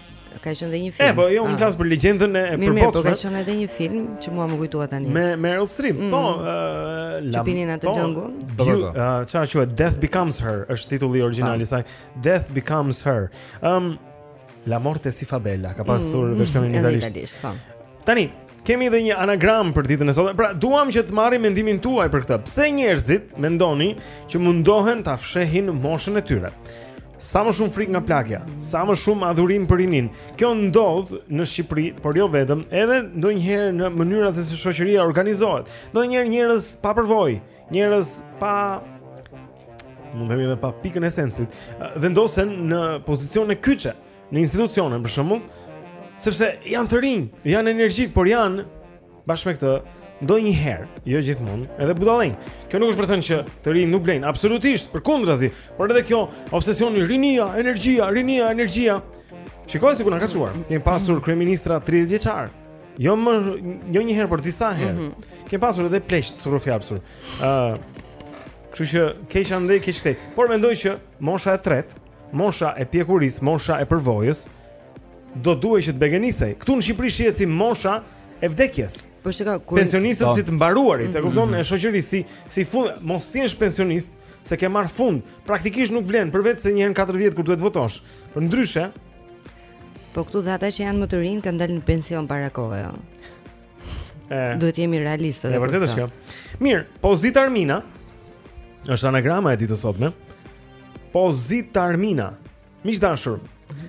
Ka qenë edhe një film. E, po, jo, unë ah. flas për legjendën e përbotshme. Mirë, po ka qenë edhe një film që mua m'u kujtua tani. Me Meryl Streep. Mm. Po, ë, uh, la. Që pinin atë po, lëngun. Po, po. po. Çfarë quhet? Death Becomes Her, është titulli origjinal i saj. Death Becomes Her. Ëm um, La Morte si fa bella, ka pasur mm. versionin italisht. Tani, Kemi dhe një anagram për ditën e sotme. Pra, duam që të marrim mendimin tuaj për këtë. Pse njerëzit mendoni që mundohen ta fshehin moshën e tyre? Sa më shumë frikë nga plakja, sa më shumë adhurim për rininë. Kjo ndodh në Shqipëri, por jo vetëm, edhe ndonjëherë në mënyrën se si shoqëria organizohet. Ndonjëherë njerëz pa përvojë, njerëz pa mund të themi edhe pa pikën e sensit, vendosen në pozicione kyçe. në institucione për shembull, sepse janë të rinj, janë energjikë, por janë bashkë me këtë ndonjëherë, jo gjithmonë, edhe budallenj. Kjo nuk është për të thënë që të rinjtë nuk vlejnë, absolutisht, përkundrazi, por edhe kjo obsesioni rinia, energjia, rinia, energjia. Shiko se ku na ka çuar. Kemi pasur kryeministra 30 vjeçarë. Jo më jo një herë por disa herë. Mm -hmm. Kemi pasur edhe pleq të rrufi absurd. Ëh. Uh, Kështu që keq andej keq këtej. Por mendoj që mosha e tretë Mosha e pjekurisë, mosha e përvojës do duhej që të begenisej. Ktu në Shqipëri shihet si mosha e vdekjes. Po shikohen pensionistët po. si të mbaruarit, mm -hmm. e kupton, mhm. e shoqërisë si si fund, mos të jesh pensionist se ke marrë fund, praktikisht nuk vlen përveç se një herë në 4 vjet kur duhet të votosh. Përndryshe, po këtu dhe ata që janë më të rinj kanë dalë në pension para kohe. Jo. Ëh. Duhet jemi realistë. Është vërtetë kjo. Mirë, Pozitarmina është anagrama e ditës sotme. Pozitarmina Miq të dashur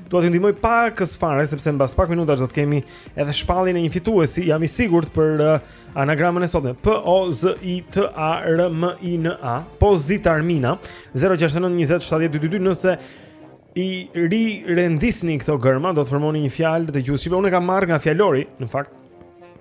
Dua t'ju ndihmoj pakëz fare Sepse mbas pak minutash do të kemi Edhe shpalljen e një fituesi Jam i sigurt për uh, anagramën e sotme P-O-Z-I-T-A-R-M-I-N-A Pozitarmina 069-2070222 Nëse i rirendisni këto gërma Do të formoni një fjalë të gjuhës shqipe Unë e kam marrë nga fjalori Në fakt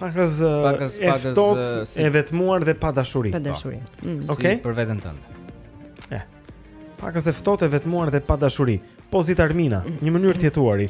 Pakëz pakëz e ftohtë si, e vetmuar dhe pa dashuri. Pa dashuri. Po. Mm. Okej. Okay? Si për veten tënde. Eh. Pakëz e ftohtë e vetmuar dhe pa dashuri. Pozitarmina, mm. një mënyrë të jetuari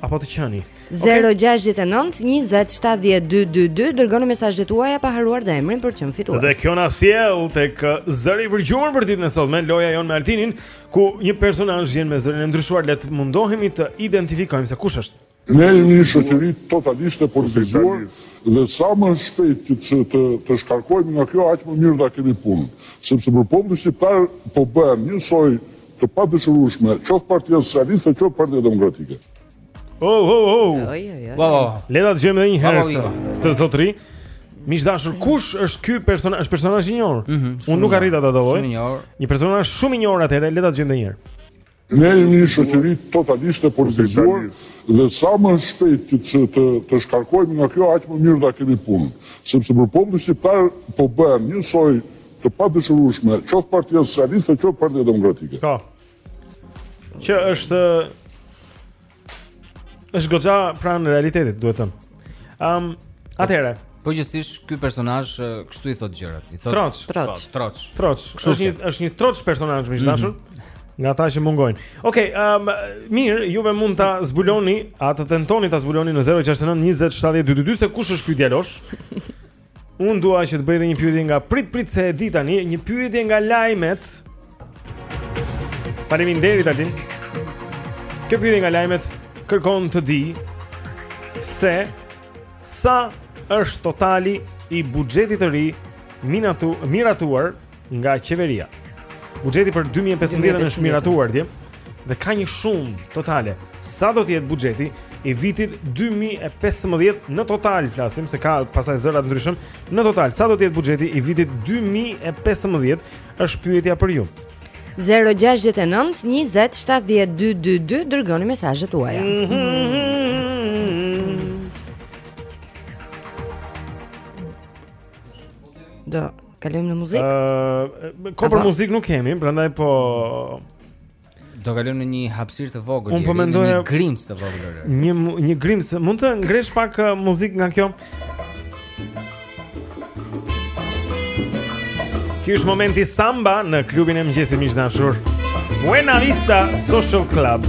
apo të qeni. Okay? 069 20 70 222 dërgoni mesazhet tuaja pa harruar dhe emrin për të qenë fitues. Dhe kjo na sjell tek zëri i përgjuar për ditën e sotme, loja jonë me Altinin, ku një personazh vjen me zërin e ndryshuar, le të mundohemi të identifikojmë se kush është. Ne jemi një shoqëri totalisht e politizuar dhe sa më shpejt që të shkarkohemi nga kjo, aq më mirë do ta kemi punën. Sepse për popullin shqiptar po bëhen njësoj të padëshirueshme qoftë Partia Socialiste, qoftë Partia Demokratike. Oh, oh, oh. Le ta dëgjojmë edhe një herë këtë, këtë zotëri. Miq të dashur, mhm. kush është ky personazh? Është personazh i njohur. Mm -hmm, Unë nuk arrita ta dalloj. Një personazh shumë i njohur atëherë, le ta dëgjojmë edhe një herë. Ne jemi një shoqëri totalisht e politizuar dhe sa më shpejt që të të shkarkohemi nga kjo aq më mirë do ta kemi punën. Sepse për popullin shqiptar po bëhen njësoj të padëshirueshme qoftë Partia Socialiste qoftë Partia Demokratike. Po. Që është Është goxha pranë realitetit, duhet thënë. Ëm, um, atëherë, Po gjithsesi, ky personazh kështu i thotë gjërat, i thotë troç, troç, troç. Troç, është një është një troç personazh, miq të mhm. dashur. Mm -hmm. Nga ata që mungojnë. Okej, okay, um, mirë, juve mund ta zbuloni, a të tentoni ta zbuloni në 069 20 70 222 se kush është ky djalosh? Unë dua që të bëj dhe një pyetje nga prit prit se e di tani, një pyetje nga lajmet. Faleminderit Altin. Kjo pyetje nga lajmet kërkon të di se sa është totali i buxhetit të ri miratu, miratuar nga qeveria. Buxheti për 2015 është miratuar dje dhe ka një shumë totale. Sa do të jetë buxheti i vitit 2015 në total, flasim se ka pastaj zëra të ndryshëm. Në total, sa do të jetë buxheti i vitit 2015 është pyetja për ju. 069 20 70 222 dërgoni mesazhet tuaja. Mm -hmm. Do Kalojmë në muzikë. Ëh, uh, kohë për muzikë nuk kemi, prandaj po do kalojmë në një hapësirë të vogël, po në një grimcë të vogël. Një një grimcë, mund të ngresh pak uh, muzikë nga kjo? Ky është momenti samba në klubin e mëngjesit miq të dashur. Buena Vista Social Club.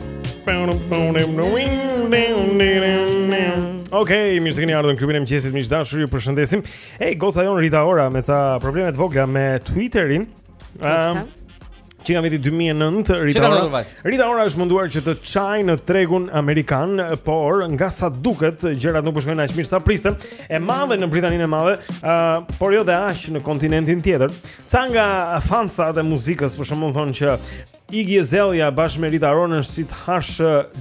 Ok, mirë se keni ardhur në klubin e mëngjesit miq të dashur, ju përshëndesim. Ej, goca jonë Rita Ora me ca probleme të vogla me Twitterin. Ëm um, Që nga viti 2009, Rita Ora, Rita Ora është munduar që të çajë në tregun amerikan, por nga sa duket, gjërat nuk po shkojnë po aq mirë sa prisnim, e madhe në Britaninë e Madhe, uh, por jo dhe aq në kontinentin tjetër. Ca nga fansat e muzikës, për shembull thonë që Iggy Azalea bashkë me Rita Orën është si të hash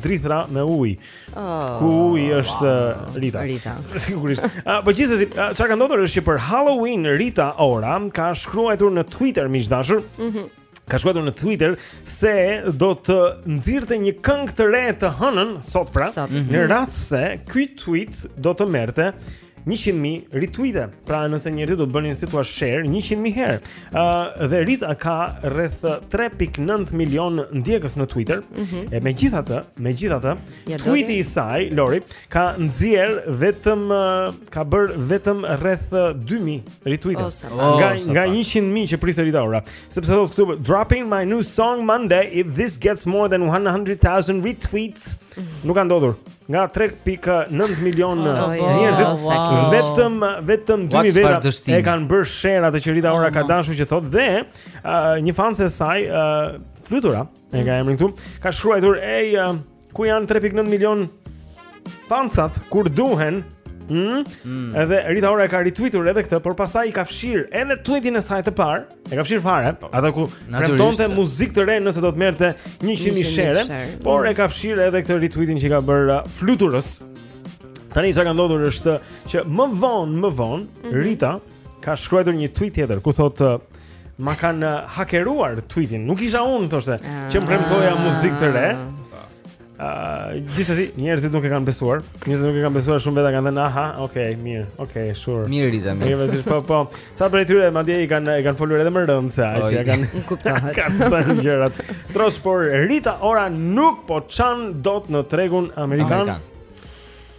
drithra me ujë. Oh, Ku uji është Rita. Rita. Sigurisht. Ah, po gjithsesi, çka ka ndodhur është që për Halloween Rita Ora ka shkruajtur në Twitter miq të dashur. Mhm. Mm ka shkruajtur në Twitter se do të nxirrte një këngë të re të hënën sot pra, sot. Mm -hmm. në mhm. rast se ky tweet do të merrte 100.000 retweete. Pra nëse njerëzit do të bënin si thua share 100.000 herë. Ë uh, dhe Rita ka rreth 3.9 milion ndjekës në Twitter. Mm -hmm. E megjithatë, megjithatë, ja, tweeti i saj Lori ka nxjerr vetëm uh, ka bër vetëm rreth 2.000 retweete. Oh, nga oh, nga 100.000 që priste Rita Ora, sepse thotë këtu dropping my new song Monday if this gets more than 100.000 retweets. Nuk ka ndodhur. Nga 3.9 milion njerëzit, vetëm vetëm 2 mijë veta e kanë bërë share atë që Rita Ora ka dashur që thotë dhe një fanse e saj, Flutura, e ka emrin këtu, ka shkruajtur, "Ej, ku janë 3.9 milion fansat kur duhen?" Mm. Mm. Edhe Rita Ora e ka retweetur edhe këtë, por pastaj i ka fshirë edhe tweetin e saj të parë. E ka fshirë fare, po, atë ku premtonte muzikë të re nëse do të merrte 100.000 shere, por mm. e ka fshirë edhe këtë retweetin që i ka bërë uh, Fluturës. Tani çka ka ndodhur është që më vonë, më vonë, mm -hmm. Rita ka shkruajtur një tweet tjetër ku thotë uh, ma kanë uh, hakeruar tweetin. Nuk isha unë, thoshte, që premtoja muzikë të re. Ah. Gjithsesi, njerëzit nuk e kanë besuar. Njerëzit nuk e kanë besuar shumë veta kanë thënë, "Aha, okay, mirë. Okay, sure." Mirë Rita mirë. Mirë, vetë po po. Disa prej tyre madje i kanë e kanë folur edhe më rëndë se aq ia kanë. Nuk kuptohet. thënë gjërat. Troç por Rita Ora nuk po çan dot në tregun amerikan. Amerikan.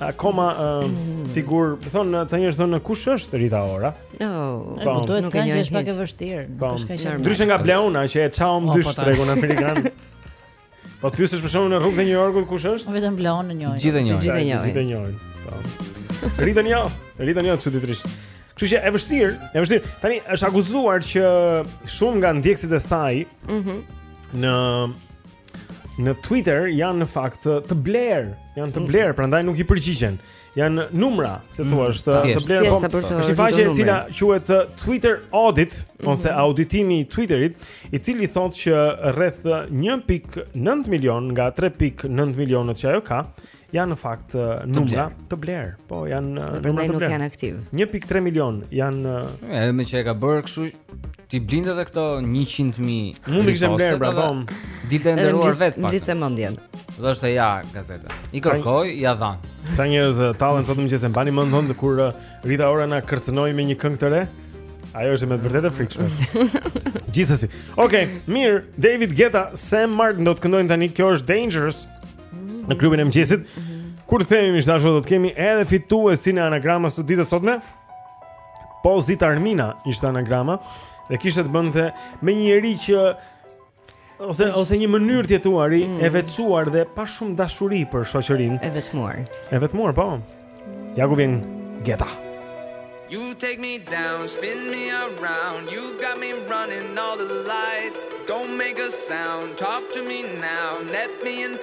Akoma uh, figur, thonë ca njerëz thonë kush është Rita Ora? Oh, po, po duhet thënë që është pak e vështirë, nuk po. është kaq e. Ndryshe nga Bleona që e çau më po, dysh tregun amerikan. Po të pyesësh për shembull në rrugët e New Yorkut kush është? Unë vetëm Bleonën e njoh. Gjithë e njohin. Gjithë e njohin. Gjithë e njohin. Po. Ritën jo, Ritën jo çuditërisht. Kështu që e vështirë, e vështirë. Tani është akuzuar që shumë nga ndjekësit e saj, ëh, mm në në Twitter janë në fakt të blerë, janë të mhm. blerë, prandaj nuk i përgjigjen. Janë numra, si mm, thua, është të blerë kom. Është një faqe e cila quhet uh, Twitter Audit mhm. ose auditimi i Twitterit, i cili thotë që rreth 1.9 milion nga 3.9 milionët që ajo ka, janë në fakt uh, numra të blerë. Po, janë uh, numra të blerë. Nuk janë aktiv. 1.3 milion janë Edhe më që e ka bërë kështu T'i blinte edhe këto 100.000 Mund të kishe blerë pra po. Dilte e nderuar vet pak. Mblidhte mendjen. Dhe është ja gazeta. I kërkoj, ia dhanë. Sa njerëz eh, tallen sot mëngjes e mbani mend thonë kur eh, Rita Ora na kërcënoi me një këngë të re. Ajo është me të vërtetë e frikshme. Gjithsesi. Okej, okay, mirë. David Guetta, Sam Martin do të këndojnë tani. Kjo është Dangerous në klubin e mëngjesit. Kur të themi mirupafshim do të kemi edhe fituesin e anagramës së ditës së sotme. Po, Zita Armina ishte anagrama dhe kishte të bënte me një njeri që ose ose një mënyrë të jetuari mm. e veçuar dhe pa shumë dashuri për shoqërinë. E vetmuar. E vetmuar, po. Ja ku vjen Guetta. You take me down, spin me around, you got me running all the lights. Don't make a sound, talk to me now, let me in.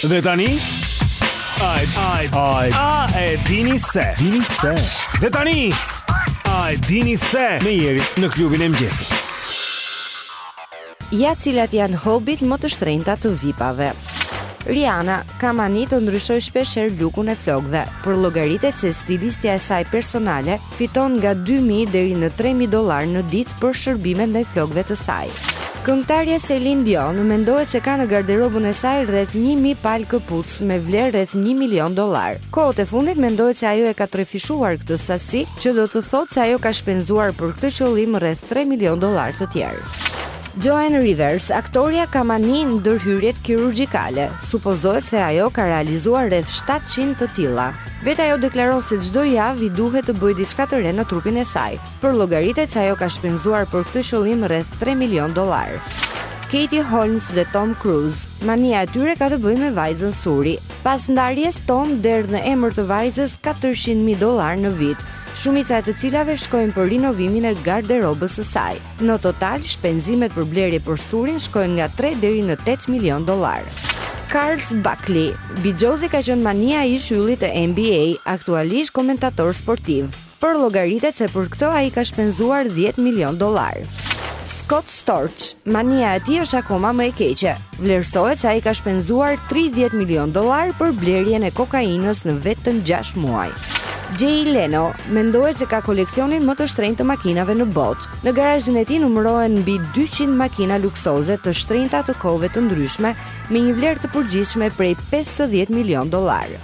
Dhe tani Ai ai ai a e dini se dini se Dhe tani A e dini se me Jerin në klubin e mëngjesit Ja cilat janë hobet më të shtrenjta të vipave Rihanna ka mani të ndryshojë shpeshherë lukun e flokëve, përllogaritet se stilistja e saj personale fiton nga dy mijë deri në tre mijë dollarë në ditë për shërbimet ndaj flokëve të saj. Këngëtarja Celine Dion mendohet se ka në garderobën e saj rreth 1000 palë këpucë me vlerë rreth 1 milion dollarë. Kohët e fundit mendohet se ajo e ka trefishuar këtë sasi, që do të thotë se ajo ka shpenzuar për këtë qëllim rreth 3 milion dollarë të tjerë. Joan Rivers, aktorja ka mani ndërhyrjet kirurgjikale. Supozohet se ajo ka realizuar rreth 700 të tilla. Vetë ajo deklaron se çdo javë i duhet të bëjë diçka të re në trupin e saj. Përllogaritet se ajo ka shpenzuar për këtë qëllim rreth tre milionë dollarë. Katie Holmes dhe Tom Cruise, Mania e tyre ka të bëjë me vajzën Suri. Pas ndarjes, Tom derdh në emër të vajzës katërqind mijë dollarë në vit, shumica e të cilave shkojnë për rinovimin e garderobës së saj. Në total, shpenzimet për blerje për Surin shkojnë nga 3 deri në 8 milion dollar. Charles Barkley, bixhozi ka qenë mania e ish-yllit të NBA, aktualisht komentator sportiv. Përllogaritet se për këtë ai ka shpenzuar 10 milion dollar. Scott Storch, mania e tij është akoma më e keqe. Vlerësohet se ai ka shpenzuar 30 milionë dollarë për blerjen e kokainës në vetëm 6 muaj. Jay Leno mendohet se ka koleksionin më të shtrenjtë të makinave në botë. Në garazhin e tij numërohen mbi 200 makina luksoze të shtrenjta të kohëve të ndryshme, me një vlerë të përgjithshme prej 50 milionë dollarë.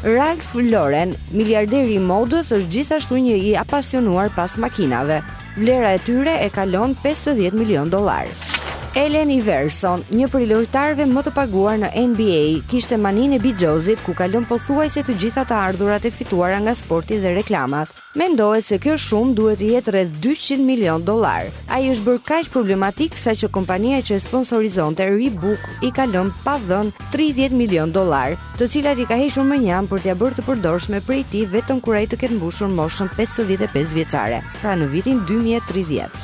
Ralph Lauren, miliarderi i modës, është gjithashtu një i apasionuar pas makinave. Vlera e tyre e kalon pesëdhjetë milionë dollarë. Allen Iverson, një prej lojtarëve më të paguar në NBA, kishte maninë e bixhozit ku kalon pothuajse të gjitha të ardhurat e fituara nga sporti dhe reklamat. Mendohet se kjo shumë duhet të jetë rreth dyqind milionë dollarë. Ai është bërë kaq problematik saqë kompania që e sponsorizonte Reebok i ka lënë pa dhënë tridhjetë milionë dollarë, të cilat i ka hequr mënjanë për t'ia bërë të përdorshme prej tij vetëm kur ai të ketë mbushur moshën pesëdhjetë e pesë vjeçare. pra në vitin dy mijë e tridhjetë.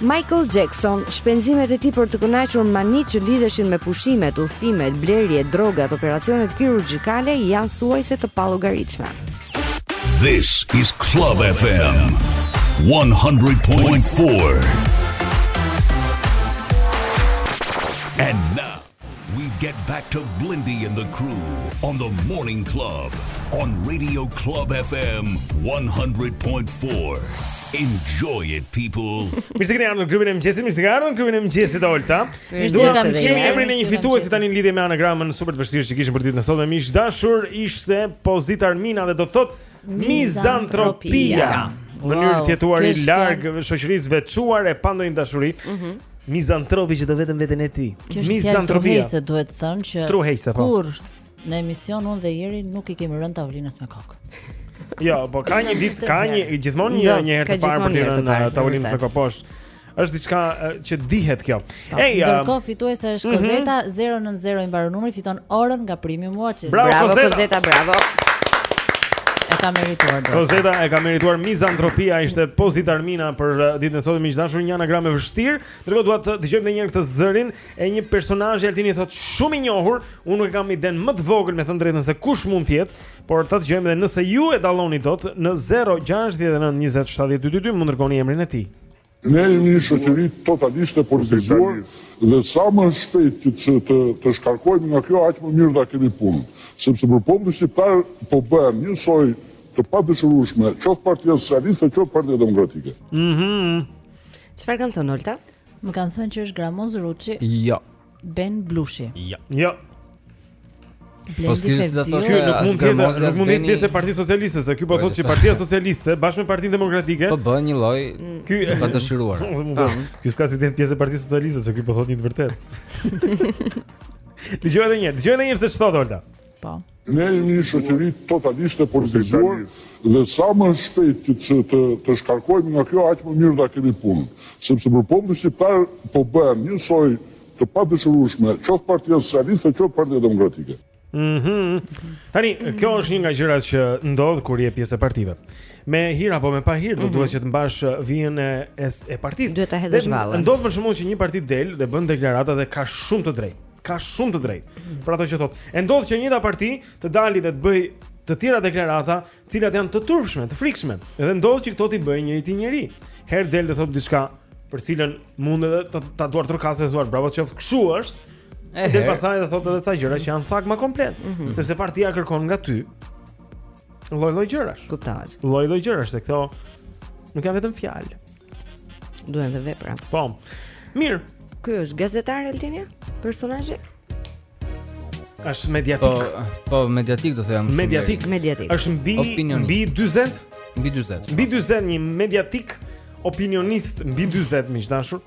Michael Jackson, shpenzimet e tij për të kënaqur manitë që lidheshin me pushimet, udhëtimet, blerjet, drogat, operacionet kirurgjikale janë thuajse të pallogaritshme. This is Club FM 100.4. And now We get back to Blendi and the crew on the morning club on radio club fm 100.4 Enjoy it people. Mirë se keni ardhur në klubin e mëngjesit, mirë se keni ardhur në klubin e mëngjesit Olta. Mirë se keni ardhur. Të kemi emrin e një fituesi tani në lidhje me anagramën super të vështirë që kishim për ditën e sotme. Miq të dashur ishte pozitarmina dhe do të thotë Mizantropia. Mënyrë të jetuari larg shoqërisë veçuar e pa ndonjë dashuri. Mhm. Mizantropi që do vetëm veten e tij. Mizantropia. Kjo duhet të thënë që truhejse, po. Kur në emision unë dhe Jeri nuk i kemi rënë tavolinës me kokë. Jo, po ka një ditë, ka një gjithmonë një një herë të parë për të rënë tavolinës me kokë poshtë. Është diçka që dihet kjo. Po, Ej, ndërkohë fituesja është mhm. Kozeta mm -hmm. 090 i mbaron numri, fiton orën nga Premium Watches. Bravo, bravo Kozeta. Kozeta, bravo. E ka merituar. Kozeta e ka merituar mizantropia ishte pozitarmina për uh, ditën e sotme miq të dashur një anagram e vështirë. Ndërkohë dua të dëgjojmë edhe një herë këtë zërin e një personazhi, Altini thotë shumë i njohur, unë nuk e kam idenë më të vogël me thënë të drejtën se kush mund të jetë, por ta dëgjojmë edhe nëse ju e dalloni dot në 069 20 70 222 mund të dërgoni emrin e tij. Ne jemi një shoqëri totalisht e politizuar dhe sa më shpejt që të të shkarkojmë nga kjo, aq më mirë do ta kemi punën. Sepse për popullin shqiptar po bëhen njësoj të padëshirueshme qoftë Partia Socialiste, qoftë Partia Demokratike. Mhm. Çfarë kanë thënë Olta? Më kanë thënë që është Gramoz Ruçi. Jo. Ben Blushi. Jo. Jo. Po skizë të thoshtë Ky nuk mund të jetë Nuk mund të jetë pjesë e Partisë Socialiste se ky po, po thotë që Partia Socialiste bashkë me Partinë Demokratike po bëhen njëlloj të padëshiruara. Ky s'ka si të jetë pjesë e Partisë Socialiste se ky po thotë një të vërtetë. Dëgjoje dhe një herë, dëgjoje dhe një herë se ç'thotë Olta Po. Ne jemi një shoqëri totalisht e politizuar dhe sa më shpejt që të shkarkojmë nga kjo, aq më mirë do ta kemi punën. Sepse për popullin shqiptar po bëhen njësoj të padëshirueshme, qoftë Partia Socialiste, qoftë Partia Demokratike. Mhm. Tani, kjo është një nga gjërat që ndodh kur je pjesë e partive. Me hir apo me pahir, do mhm. duhet që të mbash uh, vijën e e, e partisë. Duhet ta hedhësh vallën. Ndodh për shembull që një parti del dhe bën deklarata dhe ka shumë të drejtë. Ka shumë të drejtë. Për ato që thotë, e ndodh që e njëjta parti të dalë dhe të bëjë të tjera deklarata, të cilat janë të turpshme, të frikshme. Edhe ndodh që këto t'i bëjë i njëjti njeri. Herë del e thotë diçka për cilën mund edhe ta, ta duartrokasësh, bravo i qoftë, kshu është. E del pastaj dhe thotë edhe ca gjëra që janë fakt më komplet, mm -hmm. sepse partia kërkon nga ty lloj-lloj gjërash. Kuptohet. Lloj-lloj gjërash, se këto nuk janë vetëm fjalë. Duhen dhe vepra. Po. Mirë. Ky është gazetar Eltinia? Personazhi? Është mediatik. Po, po mediatik, do të thoja. Mediatik, mediatik. Është mbi mbi 40, mbi 40. Mbi 40 një mediatik opinionist mbi 40 miq të dashur.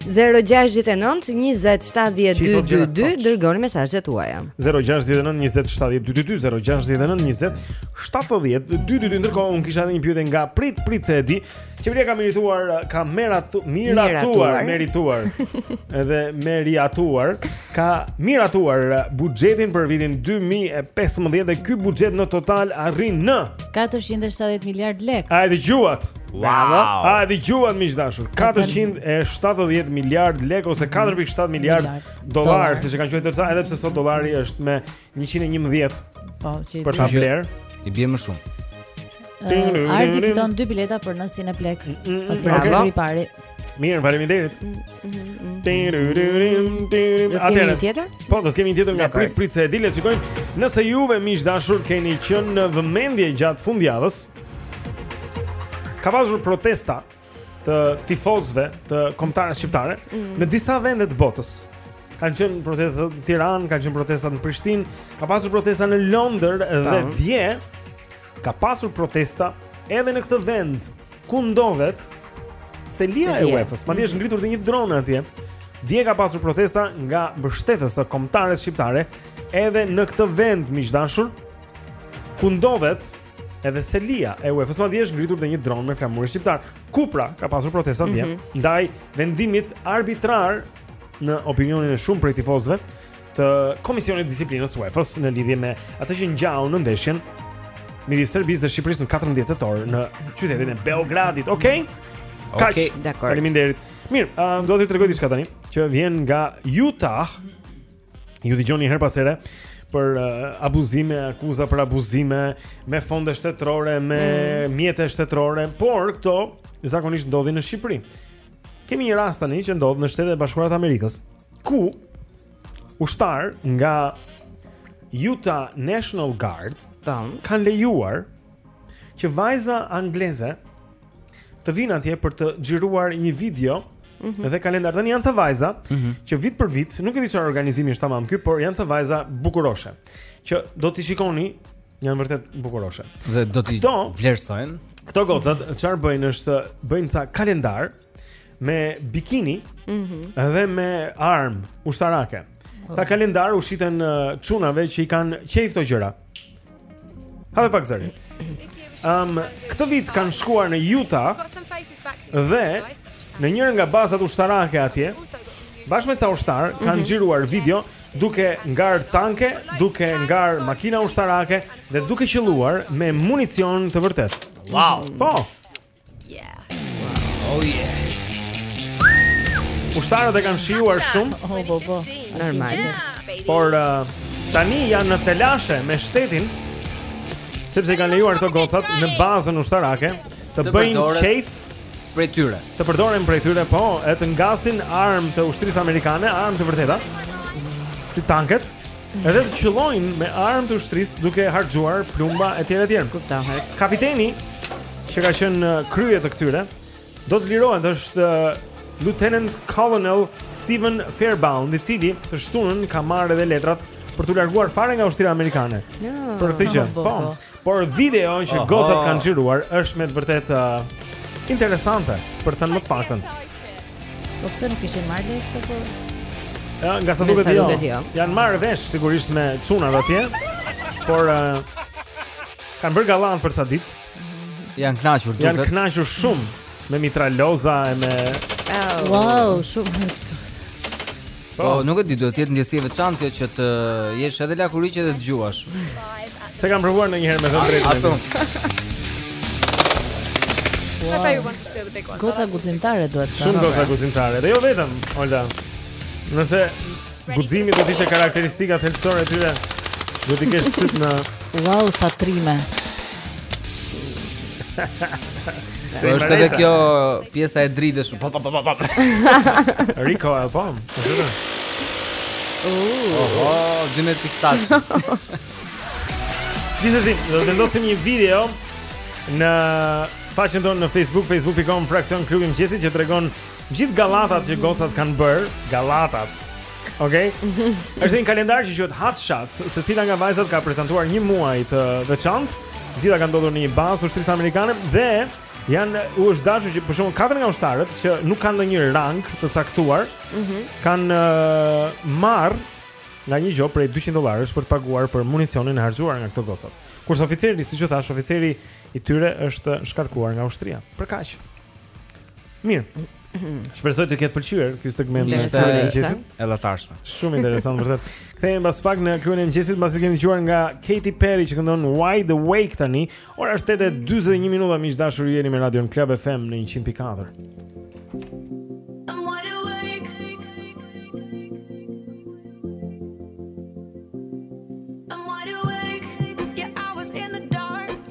0-6-9-27-12-2 Dërgoni mesazhet tuaja 0-6-9-27-12-2 Ndërkohë, unë kisha dhe një pyetje nga prit, prit se e di Qeveria ka merituar, ka meratu, miratuar, merituar Edhe meriatuar Ka miratuar buxhetin për vitin 2015 Dhe ky buxhet në total arrin në 470 miliardë lekë A e dëgjuat Wow. A e dëgjuat miq të dashur? 470 miliardë lekë ose 4.7 miliardë dollarë, siç e kanë quajtur disa, edhe pse sot dollari është me 111. Po, që për tabler. I bie më shumë. Uh, Arti fiton dy bileta për në Cineplex. Mm, mm, mm. Pasi e kapi i pari. Mirë, faleminderit. Atëherë tjetër? Po, do të kemi një tjetër nga prit prit se e di, le ta shikojmë. Nëse juve miq të dashur keni qenë në vëmendje gjatë fundjavës, Ka pasur protesta të tifozëve të kombëtares shqiptare mm -hmm. në disa vende të botës. Kanë qenë protesta në Tiranë, kanë qenë protesta në Prishtinë, ka pasur protesta në Londër dhe dje ka pasur protesta edhe në këtë vend ku ndodhet selia e UEFA-s. Madje është ngritur dhe një dron atje. Dje ka pasur protesta nga mbështetës të kombëtares shqiptare edhe në këtë vend miq të dashur ku ndodhet Edhe selia e UEFA-s madje është ngritur dhe një dron me flamurin shqiptar. Ku pra ka pasur protesta dje mm -hmm. ndaj vendimit arbitrar në opinionin e shumë prej tifozëve të Komisionit të Disiplinës së UEFA-s në lidhje me atë që ngjau në ndeshjen midis Serbisë dhe Shqipërisë në 14 tetor në qytetin e Beogradit. Okej. Okay? Okej, okay, dakor. Faleminderit. Mirë, uh, dua t'ju tregoj diçka tani që vjen nga Utah. Ju dëgjoni herë pas here për uh, abuzime, akuza për abuzime me fonde shtetërore, me mm. mjete shtetërore, por këto zakonisht ndodhin në Shqipëri. Kemi një rast tani që ndodh në Shtetet e Bashkuara të Amerikës, ku ushtarë nga Utah National Guard kanë lejuar që vajza angleze të vijnë atje për të xhiruar një video mm -hmm. dhe kalendar tani janë ca vajza mm -hmm. që vit për vit, nuk e di çfarë organizimi është tamam ky, por janë ca vajza bukuroshe që do t'i shikoni janë vërtet bukuroshe. Dhe do t'i vlerësojnë. Këto gocat çfarë bëjnë është bëjnë ca kalendar me bikini mm -hmm. dhe me armë ushtarake. Këta kalendarë u shiten çunave që i kanë qejf këto gjëra. Hajde pak zërin. Um, këtë vit kanë shkuar në Utah dhe në njërën nga bazat ushtarake atje, bashkë me ca ushtarë kanë mhm. xhiruar mm -hmm. video duke ngarë tanke, duke ngarë makina ushtarake dhe duke qëlluar me municion të vërtetë. Wow. Po. Yeah. Oh yeah. Ushtarët e kanë shijuar shumë. Oh, po, po. Normal. Por uh, tani janë në telashe me shtetin sepse i kanë lejuar këto gocat në bazën ushtarake të bëjnë qejf prej tyre. Të përdoren prej tyre, po, e të ngasin armë të ushtrisë amerikane, armë të vërteta. Si tanket. Edhe të qëllojnë me armë të ushtrisë duke harxhuar plumba etj etj. Kuptohet. Kapiteni që ka qenë në krye të këtyre do të lirohet është uh, Lieutenant Colonel Steven Fairbound, i cili të shtunën ka marrë edhe letrat për t'u larguar fare nga ushtria amerikane. Për këtë gjë. Po. Por video që gocat kanë xhiruar është me të vërtetë uh, interesante për të thënë më të paktën. Po pse nuk kishin marrë leje këto po? Ja, nga sa duket jo. jo. Janë marrë vesh sigurisht me çunat atje. Por uh, kanë bërë gallatë për sa ditë. Janë kënaqur duket. Janë kënaqur shumë me mitraloza e me oh. Wow, shumë mirë këtu. Po, po, nuk e di, duhet të jetë ndjesi e veçantë kjo që të jesh edhe lakuriq edhe të gjuash. S'e kam provuar ndonjëherë me thënë drejtë. Ashtu. Ata ju kanë thënë te kontra. Goca guximtare duhet të. Shumë goca guximtare, dhe jo vetëm, Olta. Nëse guximi do të ishte karakteristika thelbësore e tyre, do të kishe thënë Wow, sa trime. Po është edhe kjo pjesa e dritës. Po po po po. po. Rico e po. Oho, dy me pikë tash. Gjithsesi, do të vendosim një video në faqen tonë në Facebook, facebook.com fraksion klubi i mëngjesit që tregon gjithë gallatat që gocat kanë bërë, gallatat Okej. Okay? Është një kalendar që quhet Hot Shots, secila nga vajzat ka prezantuar një muaj të veçantë. Gjitha kanë ndodhur në një bazë ushtrisë amerikane dhe janë u është dashur që për shembull katër nga ushtarët që nuk kanë ndonjë rang të caktuar, mm -hmm. kanë uh, marrë nga një gjobë prej 200 dollarësh për të paguar për municionin e harxhuar nga këto gocat. Kurse oficeri, siç u thashë, oficeri i tyre është shkarkuar nga ushtria. Për kaq. Mirë. Shpresoj t'ju ketë pëlqyer ky segment i mëngjesit. E latashme. Shumë interesant vërtet. Kthehemi pas pak në klubin e mëngjesit, pasi kemi dëgjuar nga Katy Perry që këndon Wide Awake tani. Ora është 8:41 minuta, miq të dashur, ju jeni me Radio Club FM në 104.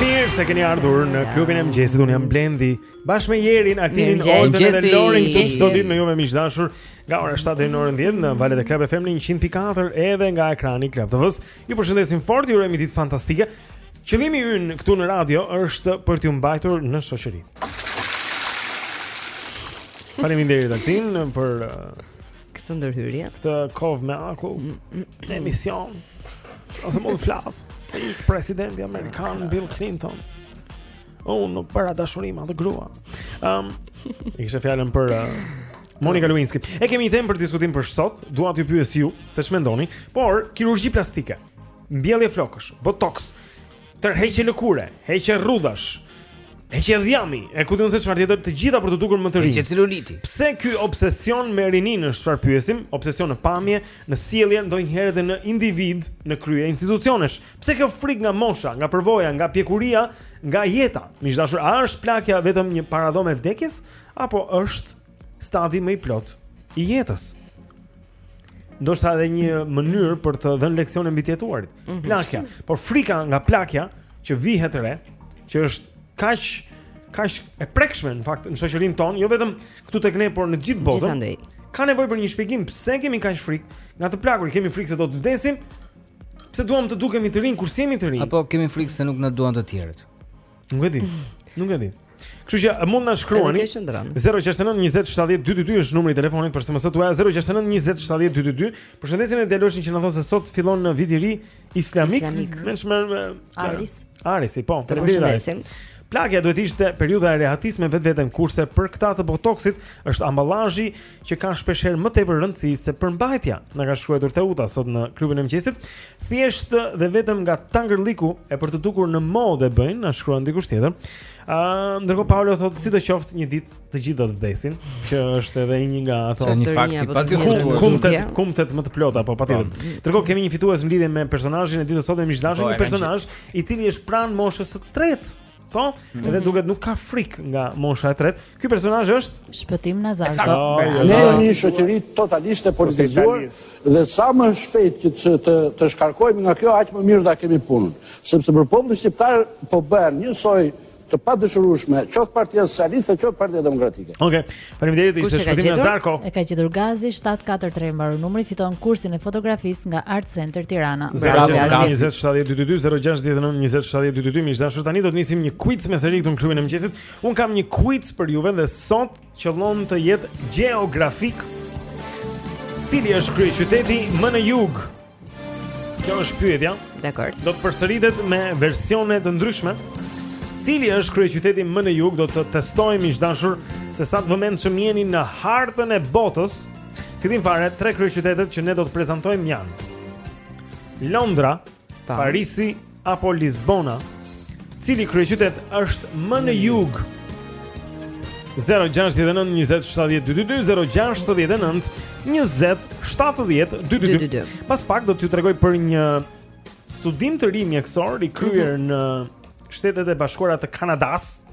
Mirë se keni ardhur në klubin e mëngjesit. Unë jam Blendi, bashkë me Jerin, Altinin, Olden dhe Lorin që çdo ditë me ju miq të dashur, nga ora 7 deri në orën 10 në valët e Club FM në 100.4 edhe nga ekrani i Club TV-së. Ju përshëndesim fort, ju urojmë një ditë fantastike. Qëllimi ynë këtu në radio është për t'ju mbajtur në shoqëri. Faleminderit Altin për uh, Këtë ndërhyrje. Këtë kovë me akull. Mm, mm, mm. Emision. Ose më flas si presidenti amerikan Bill Clinton. Unë nuk bëra dashuri me atë grua. Ëm, um, e kisha fjalën për uh, Monika Luinski. E kemi një temë për diskutim për sot. Dua t'ju pyes ju se ç'mendoni, por kirurgji plastike, mbjellje flokësh, botox, Tërheqje lëkure, heqje rrudhash, heqje dhjami, e ku di unë se çfarë tjetër, të gjitha për t'u dukur më të rinj. Heqje celuliti. Pse ky obsesion me rininë është çfarë pyesim? Obsesion në pamje, në sjellje, ndonjëherë edhe në individë, në krye institucionesh. Pse kjo frikë nga mosha, nga përvoja, nga pjekuria, nga jeta? Miq të dashur, a është plakja vetëm një paradhomë e vdekjes apo është stadi më i plot i jetës. Ndoshta edhe një mënyrë për të dhënë leksione mbi të jetuarit. Mm -hmm. Plakja, por frika nga plakja që vihet re, që është kaq kaq e prekshme në fakt në shoqërinë tonë, jo vetëm këtu tek ne, por në gjithë botën. Gjithandej. Ka nevojë për një shpjegim pse kemi kaq frikë nga të plakurit, kemi frikë se do të vdesim. Pse duam të dukemi të rinj kur s'jemi të rinj? Apo kemi frikë se nuk na duan të tjerët? Nuk e di. Nuk e di. Kështu që mund na shkruani 069 20 70 222 është numri i telefonit për SMS-të tuaja 069 20 70 222. Përshëndesim edhe Loshin që na thotë se sot fillon viti i ri islamik. Islamik. Me shmer me Aris. Aris, po. Përshëndesim. Plakja duhet të ishte periudha e rehatisë me vetveten kurse për këta të botoxit është ambalazhi që ka shpeshherë më tepër rëndësi se përmbajtja, na ka shkruar Teuta sot në klubin e mëngjesit. Thjesht dhe vetëm nga tangërllëku e për të dukur në modë e bëjnë, na shkruan dikush tjetër. Ë, uh, ndërkohë Paolo thotë sido qoftë një ditë të gjithë do të vdesin, që është edhe një nga ato një fakt i patjetër. Kumte, kumte më të plota, po patjetër. Po. Ndërkohë kemi një fitues në lidhje me personazhin e ditës sot miq të dashur, po, një personazh i cili është pranë moshës së tretë Po, mhm. edhe duket nuk ka frikë nga mosha e tretë. Ky personazh është Shpëtim Nazarko. Oh, ne jemi një shoqëri totalisht e politizuar dhe sa më shpejt që të të, të shkarkohemi nga kjo, aq më mirë do ta kemi punën. Sepse për popullin shqiptar po bëhen njësoj të padëshirueshme, qoftë partia socialiste, qoftë partia demokratike. Okej, okay. Faleminderit, ishte Shpëtim Nazarko. E ka gjetur Gazi 743 mbaron numri, fiton kursin e fotografisë nga Art Center Tirana. Bravo Gazi. 2070222 miq të dashur tani do të nisim një quiz me seri këtu në klubin e mëngjesit. Unë kam një quiz për juve dhe sot qëllon të jetë gjeografik. Cili është kryeqyteti më në jug? Kjo është pyetja. Dakord. Do të përsëritet me versione të ndryshme. Cili është kryeqyteti më në jug? Do të testojmë miq të dashur se sa të vëmendshëm jeni në hartën e botës. Fillim fare tre kryeqytetet që ne do të prezantojmë janë Londra, po. Parisi apo Lisbona, cili kryeqytet është më në jug? 069 20 70 222 069 20 70 222 Pas pak do t'ju tregoj për një studim të ri mjekësor i kryer mm -hmm. në Shtetet e Bashkuara të Kanadasë.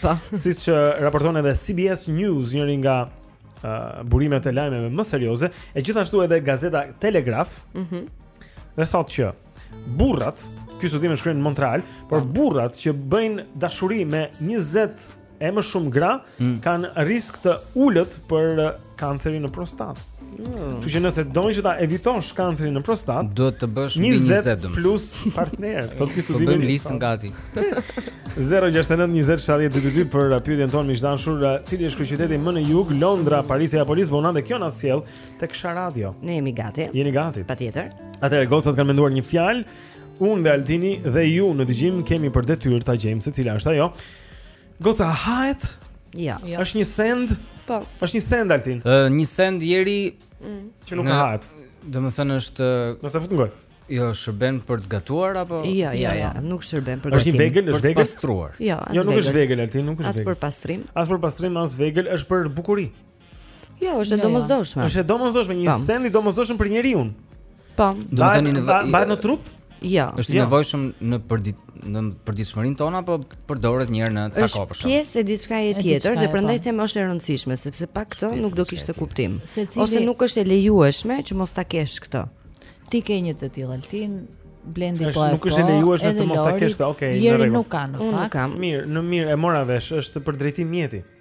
Po. Siç raporton edhe CBS News, njëri nga uh, burimet e lajmeve më serioze, e gjithashtu edhe gazeta Telegraph. Mhm. Mm dhe thotë që burrat, ky studim është kryer në Montreal, por po. burrat që bëjnë dashuri me 20 e më shumë gra mm. kanë risk të ulët për kancerin në prostatë. Mm. Që nëse doni që ta evitosh kancerin në prostatë, duhet të bësh 20, 20 plus partner. Thotë ky studimi. Po bëjmë listën gati. 069 20 70 22 për pyetjen tonë miq të dashur, cili është kryeqyteti më në jug, Londra, Parisi apo Lisbona dhe kjo na sjell tek Sha Radio. Ne jemi gati. Jeni gati. Patjetër. Atëherë gocat kanë menduar një fjalë. Unë dhe Altini dhe ju në dëgjim kemi për detyrë ta gjejmë se cila është ajo. Goca hahet? Jo. Ja. Është një send? Po. Është një send Altin. Ë uh, një send ieri mm. që nuk në, hahet. Domethënë është s'e fut në gojë. Jo, shërben për të gatuar apo? Jo, jo, jo, nuk shërben për gatim. Është një vegël, është vegël pastruar. Jo, jo nuk është vegël Altin, nuk është vegël. As për pastrim. As për pastrim, as vegël, është për bukurinë. Jo, është e jo, jo. domosdoshme. Është e domosdoshme, një send i domosdoshëm për njeriu. Po. Domethënë, mbahet në trup? Jo. Është i jo. nevojshëm në përdit në përditshmërinë tonë apo përdoret një herë në ca kohë për shembull? Është pjesë e diçkaje tjetër dhe prandaj po. them është e rëndësishme sepse pa këtë nuk do kishte kuptim. Ose nuk është e lejueshme që mos ta kesh këtë. Ti ke një të tillë Altin, Blendi po. Nuk është e po, lejueshme të mos ta kesh këtë. Okej, në rregull. Jeri nuk ka në fakt. Mirë, në mirë e mora vesh, është për drejtim mjeti. Ëh.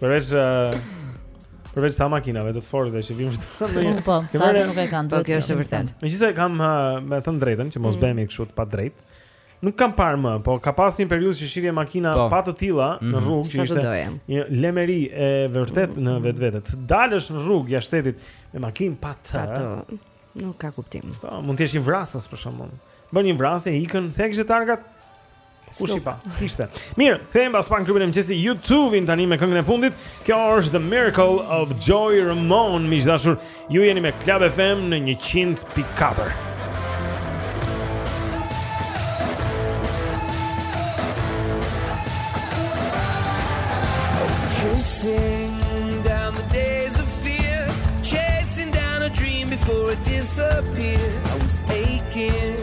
Përveç uh, përveç ca makinave të fortëve që vijmë këtu. Po, po ata nuk e kanë. Po kjo është e vërtetë. Megjithëse kam uh, me thënë të drejtën që mos mm. bëhemi kështu të padrejtë. Nuk kam parë më, po ka pas një periudhë që shihje makina po. pa të tilla mm -hmm. në mhm. rrugë që ishte një lemeri e vërtetë mm -hmm. në mhm. vetvete. Të dalësh në rrugë jashtë shtetit me makinë pa të. Pa të. Nuk ka kuptim. Po, mund të jesh një vrasës për shembull. Bën një vrasje, ikën, s'i kishte targat. Kush e pa? S'kishte. Mirë, kthehemi pas pak në klubin e mëngjesit U2 vijnë tani me këngën e fundit. Kjo është The Miracle of Joey Ramone, miq të dashur. Ju jeni me Club FM në 100.4. Before it disappeared, I was aching.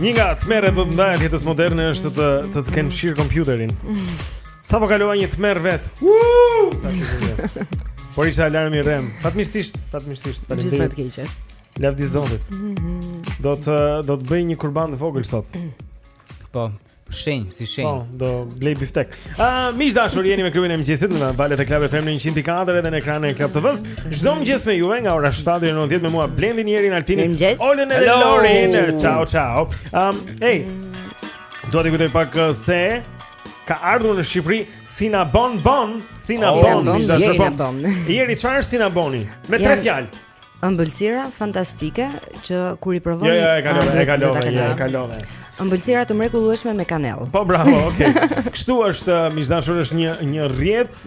Një nga tmerret më të mëdha të jetës moderne është të të, të kenë fshirë kompjuterin. Sapo e kalova një tmerr vetë. Por ishte alarm i rremë. Fatmirësisht, fatmirësisht. Gjithë të keqes. Lavdi Zotit. Do të do të bëj një kurban të vogël sot. Po. Shenjë, si shenjë. Po, do blej biftek. Ah, miq të dashur, jeni me klubin e mëngjesit në valët e Club FM në 104 edhe në ekranin e Club TV-së. Çdo mëngjes me juve nga ora 7 deri në 10 me mua Blendin, Jerin, Altinin, Olën edhe Lorin. Ciao, ciao. Um, hey. Dua t'ju kujtoj pak uh, se ka ardhur në Shqipëri Cinnabon, Cinnabon, oh, miq të dashur. Po. Jeri çfarë është Cinnaboni? Me tre fjalë. ëmbëlsira fantastike që kur i provoni Jo, jo, e kalove, e kalove, e kalove. Ëmbëlsira të mrekullueshme me kanellë. Po bravo, okay. Kështu është uh, miq të dashur është një një rrjet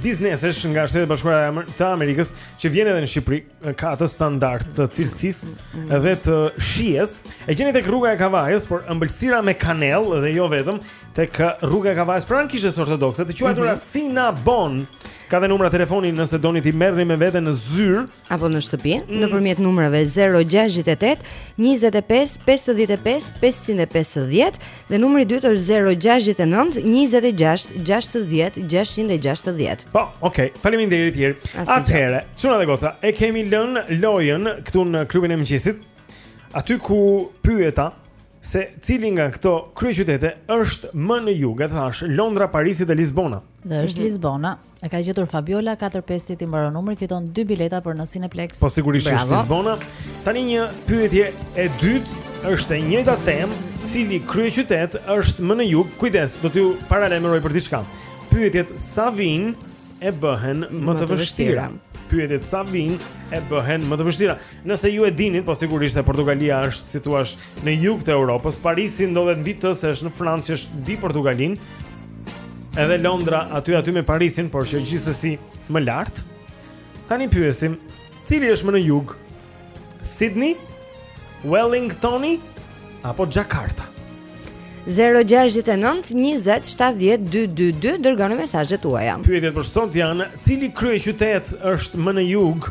biznesesh nga Shtetet e Bashkuara të Amerikës që vjen edhe në Shqipëri uh, ka atë standard të cilësisë dhe të shijes. E gjeni tek rruga e Kavajës, por ëmbëlsira me kanellë dhe jo vetëm tek uh, rruga e Kavajës pranë kishës ortodokse të quajtura mm -hmm. Cinnabon. Ka dhe numra telefoni nëse doni t'i merrni me vete në zyrë Apo në shtëpi, mm. nëpërmjet numrave 068 25 55 550 Dhe numri i dytë është 069 26 60 660 Po, okej, okay. faleminderit Jeri Atëhere, çuna dhe goca, e kemi lënë lojën këtu në klubin e mëngjesit Aty ku pyeta se cili nga këto kryeqytete është më në jug, e thashë, Londra, Parisi dhe Lisbona. Dhe është mhm. Lisbona. E ka gjetur Fabiola 458 i mbaron numri, fiton dy bileta për në Cineplex. Po sigurisht Bravo. është Lisbona. Tani një pyetje e dytë, është e njëjta temë, cili kryeqytet është më në jug? Kujdes, do t'ju paralajmëroj për diçka. Pyetjet sa vijnë e bëhen më, më të vështira. vështira. Pyetjet sa vijnë e bëhen më të vështira. Nëse ju e dinit, po sigurisht se Portugalia është si të thuash në jug të Europës, Parisi ndodhet mbi të se është në Francë që është mbi Portugalinë. Edhe Londra aty aty me Parisin, por që gjithsesi më lart. Tani pyesim, cili është më në jug? Sydney, Wellington apo Jakarta? 069 20 70 222 dërgoni mesazhet tuaja. Pyetjet për sot janë, cili kryeqytet është më në jug?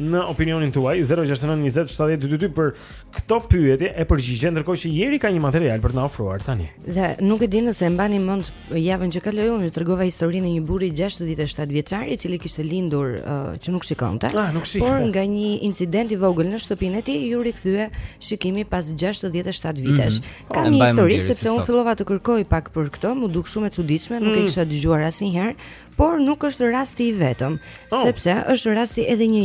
në opinionin tuaj 0692070222 për këto pyetje e përgjigje ndërkohë që Jeri ka një material për të na ofruar tani. Dhe nuk e di nëse e mbani mend javën që kaloi unë ju tregova historinë e një burri 67 vjeçar i cili kishte lindur uh, që nuk shikonte. Ah, nuk shihte. Por nga një incident i vogël në shtëpinë e tij iu rikthye shikimi pas 67 vitesh. Mm -hmm. Kam një histori sepse unë fillova të kërkoj pak për këtë, më duk shumë e çuditshme, nuk mm. e kisha dëgjuar asnjëherë, por nuk është rasti i vetëm, oh. sepse është rasti edhe një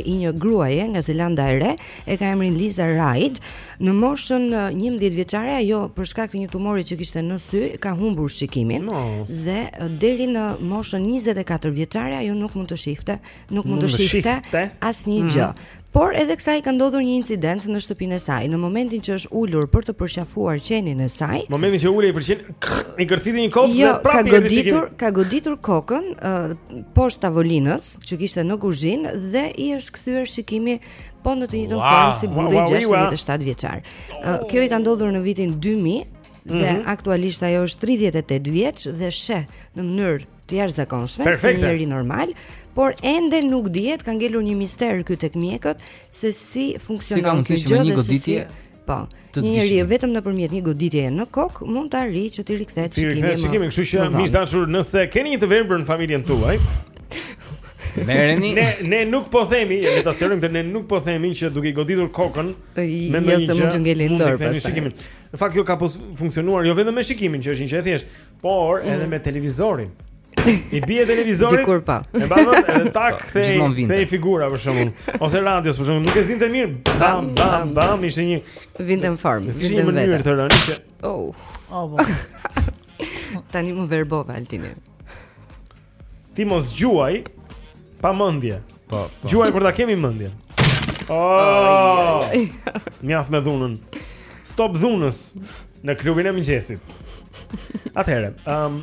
i një gruaje nga Zelanda e Re, e ka emrin Liza Raid, në moshën 11 vjeçare ajo për shkak të një tumori që kishte në sy ka humbur shikimin no. dhe deri në moshën 24 vjeçare ajo nuk mund të shihte, nuk mund, mund të shihte asnjë mm -hmm. gjë. Por edhe kësaj i ka ndodhur një incident në shtëpinë e saj, në momentin që është ulur për të përqafuar qenin e saj. Në momentin që ulej për qenin, i kërciti një kokë jo, dhe prapë ka goditur, ka goditur kokën uh, poshtë tavolinës që kishte në kuzhinë dhe i është kthyer shikimi po në të njëjtën wow. formë si burri wow, wow, wow. 67 vjeçar. Uh, kjo i ka ndodhur në vitin 2000 dhe mm -hmm. aktualisht ajo është 38 vjeç dhe sheh në mënyrë të jashtëzakonshme si një njeri normal, por ende nuk dihet, ka ngelur një mister këtu tek mjekët se si funksionon si kjo gjë dhe si si po. Një njeri e vetëm nëpërmjet një goditjeje në kokë mund ta arrijë që t'i rikthehet shikimi. T'i rikthehet shikimi, kështu që miq të dashur, nëse keni një të verbër në familjen tuaj, Merreni. Ne ne nuk po themi, le ta sqarojmë se ne nuk po themi që duke i goditur kokën me jo, ndonjë gjë. Jo, se mund të ngelin në dorë pastaj. Në fakt kjo ka pas funksionuar jo vetëm me shikimin, që është një gjë e thjeshtë, Por mm. edhe me televizorin. I bie televizorit. Dikur pa. Po. E bën edhe tak po, kthehej. Kthehej figura për shembull. Ose radios për shembull, nuk e zinte mirë. Bam bam bam, ishte një vinte në formë, vinte në vetë. Ishte një mënyrë që oh. Oh. Tani më verbova Altini. Ti mos gjuaj pa mendje. Po, po. Gjuaj kur ta kemi mendjen. Oh! Mjaft me dhunën. Stop dhunës në klubin e mëngjesit. Atëherë, ëm um,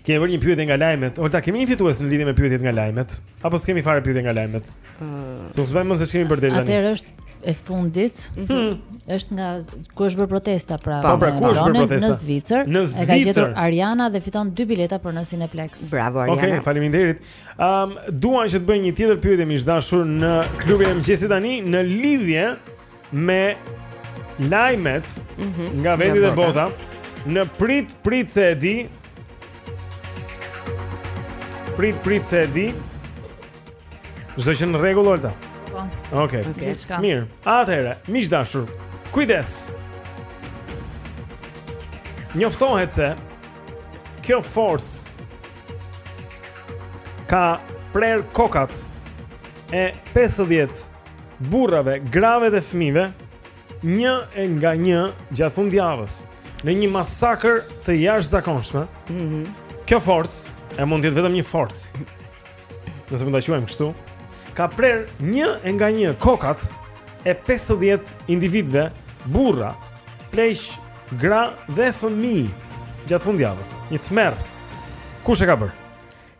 kemi bërë një pyetje nga lajmet. Olta, kemi një fitues në lidhje me pyetjet nga lajmet apo s'kemi fare pyetje nga lajmet? Nuk s'mbaj mend se ç'kemi bërë deri tani. Atëherë është e fundit. Mm -hmm. Është nga ku është bërë protesta pra. Po, pra ku është bërë protesta? Në Zvicër. Në Zvicër. E ka gjetur Ariana dhe fiton dy bileta për në Cineplex. Bravo Ariana. Okej, okay, faleminderit. Ëm, um, duan që të bëjmë një tjetër pyetje miq të dashur në klubin e mëngjesit tani në lidhje me lajmet mm -hmm. nga vendi dhe bota. Në prit prit se e di. Prit prit se e di. Çdo gjë në rregull Olta. Po. Okej. Okay. Okay. Mirë. Atëherë, miq të dashur, kujdes. Njoftohet se kjo forcë ka prerë kokat e 50 burrave, grave dhe fëmijëve një e nga një gjatë fundjavës në një masakër të jashtëzakonshme. Mhm. Mm kjo forcë e mund të jetë vetëm një forcë. Nëse mund ta quajmë kështu, ka prerë një e nga një kokat e 50 individëve, burra, pleq, gra dhe fëmijë gjatë fundjavës. Një tmerr. Kush e ka bërë?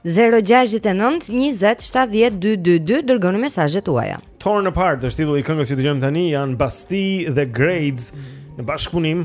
069 20 70 222 dërgoni mesazhet tuaja. Torn apart është titulli i këngës që dëgjojmë tani, janë Bastille dhe Grades në bashkëpunim.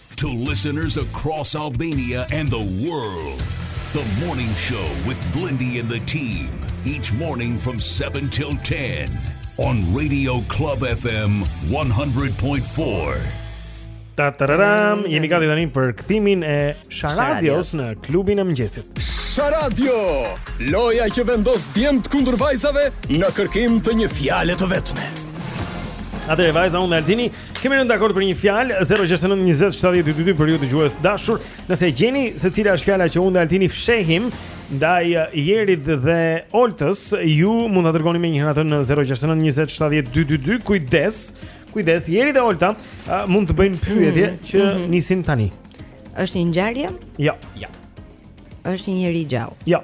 To listeners across Albania and the world, the morning show with Blendi and the team, each morning from 7 till 10 on Radio Club FM 100.4. Ta tararam, jemi gati tani për kthimin e Sharadios në klubin e mëngjesit. Sharadio, loja që vendos djemt kundër vajzave në kërkim të një fjale të vetme. Atëherë vajza unë dhe Altini Kemi rënë dakord për një fjalë 069 20 70 222 për ju dëgjues të dashur. Nëse e gjeni se cila është fjala që unë dhe Altini fshehim ndaj eh, Jerit dhe Oltës, ju mund ta dërgoni menjëherë atë në 069 20 70 222. Kujdes, kujdes, Jeri dhe Olta eh, mund të bëjnë pyetje mm, që mm -hmm. nisin tani. Është një ngjarje? Jo. Jo. Është një njeri i gjallë. Jo.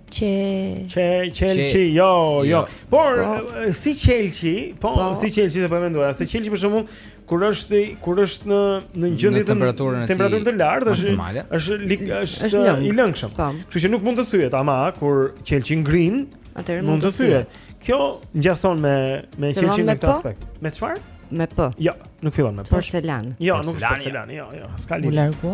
Qe Qe Qelqi, jo, jo, jo. Por po. si qelqi, po, po, si qelqi se po mendoja, se qelqi për shembull kur është kur është në në gjendje të temperaturën temperaturë të lartë, është është është është i lëngshëm. Po. Kështu që nuk mund të thyhet ama kur qelqi ngrin, atëherë mund të thyhet. Kjo ngjason me me qelqin në këtë aspekt. Me çfarë? Me p. Jo, nuk fillon me p. Porcelan. Jo, nuk është porcelan, jo, jo, s'ka lidhje. U largu.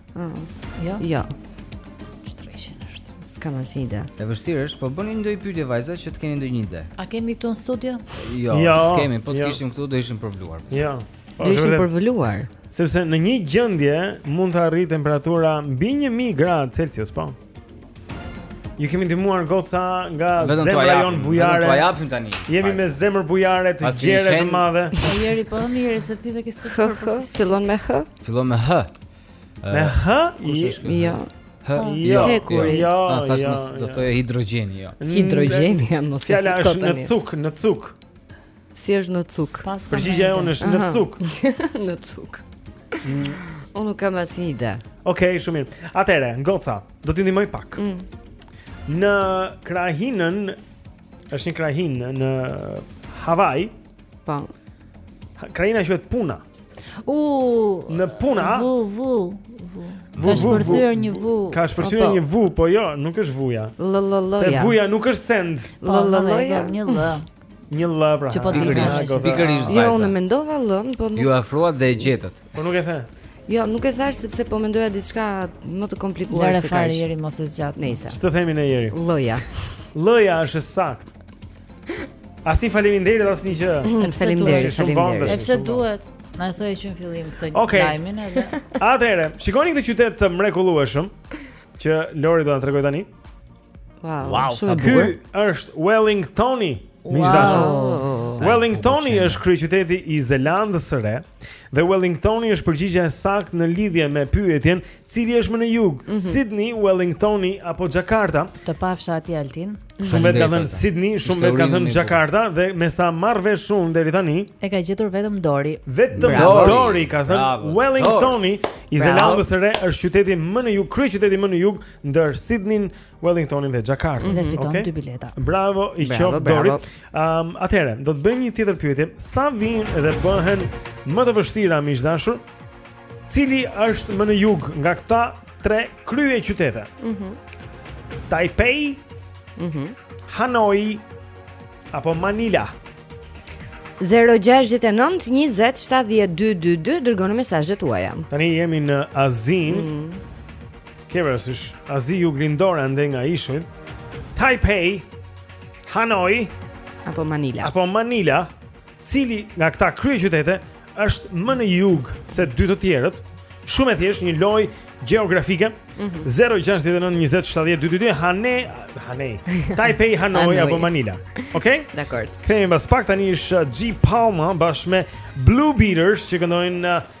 Ëh. Jo. Jo. E vështirë është. S'kam asnjë ide. E vështirë është, po bëni ndonjë pyetje vajza që të keni ndonjë ide. A kemi këtu në studio? Jo, jo s'kemi, po të, jo, kishim këtu do ishim përvluar. Jo. Po, do ishim përvluar. Sepse në një gjendje mund të arrijë temperatura mbi 1000 gradë Celsius, po. Ju kemi ndihmuar goca nga zemra jonë bujare. Vetëm japim tani. Jemi me zemër bujare të gjerë të madhe. Jeri po, po mirë se ti dhe ke studiuar. Fillon me h. Fillon me h. Me h? Jo. H. Jo. Jo. jo ah, tash jo, mos do të jo. thoje hidrogjeni, jo. Hidrogjeni jam mos. Fjala është në cuk, në cuk. Si është në cuk? Përgjigja jonë është në cuk. Në cuk. Unë nuk kam asnjë ide. Okej, shumë mirë. Atëherë, goca, do t'ju ndihmoj pak. Mm. Në krahinën është një krahinë në Hawaii. Po. Krahina quhet Puna. U në Puna. Vu vu vu. Ka shpërthyer një vu. Ka shpërthyer një vu, po jo, nuk është vuja. Se vuja nuk është send. Një lë. Një llë pra. Që po ditë tash. Pikërisht. Jo, unë mendova llën, po nuk. Ju u afruat dhe e gjetët. Po nuk e the. Jo, nuk e thashë sepse po mendoja diçka më të komplikuar se kaq. Lëre Jeri mos e zgjat nëse. Ç'të themi ne Jeri? Llëja. Llëja është e saktë. Asi faleminderit asnjë gjë. Mm, faleminderit, faleminderit. E pse duhet. Na e thoje që në fillim këtë okay. lajmin edhe. Atëherë, shikoni këtë qytet të mrekullueshëm që Lori do na tregojë tani. Wow, wow sa bukur. Ky është Wellingtoni. Wow. Wellingtoni është kryeqyteti i Zelandës së Re dhe Wellingtoni është përgjigja e saktë në lidhje me pyetjen, cili është më në jug, mm -hmm. Sydney, Wellingtoni apo Jakarta? Të pafsha aty Altin. Shumë vetë ka thënë Sydney, shumë vetë ka thënë Jakarta dhe me sa marr vesh unë deri tani, e ka gjetur vetëm Dori. Vetëm Dori. Dori ka thënë Wellingtoni i Zelandës së Re është qyteti më në jug, kryeqyteti më në jug ndër Sydney, Wellingtonin dhe Jakarta. Dhe fiton okay? dy bileta. Bravo, i qoftë Dorit. Ëm, um, atëherë, do të bëjmë një tjetër pyetje. Sa vijnë dhe bëhen më të vështira miq të dashur? Cili është më në jug nga këta tre kryeqytete? Mhm. Mm Taipei, mhm, mm Hanoi apo Manila? 069 20 70 222 dërgoni mesazhet tuaja. Tani jemi në Azinë. Mm -hmm. Ke parasysh, Azi juglindore andej nga ishujt, Taipei, Hanoi, apo Manila. Apo Manila, cili nga këta kryeqytete është më në jug se dy të tjerët, shumë e thjeshtë një lojë gjeografike, mm -hmm. 069 20 70 222, Hanoi, Hanoi, Taipei, Hanoi, apo Manila. Okej? Okay? Dakord. Kthehemi pas pak, tani është G. Palma bashkë me Blue Beaters që këndojnë... Uh,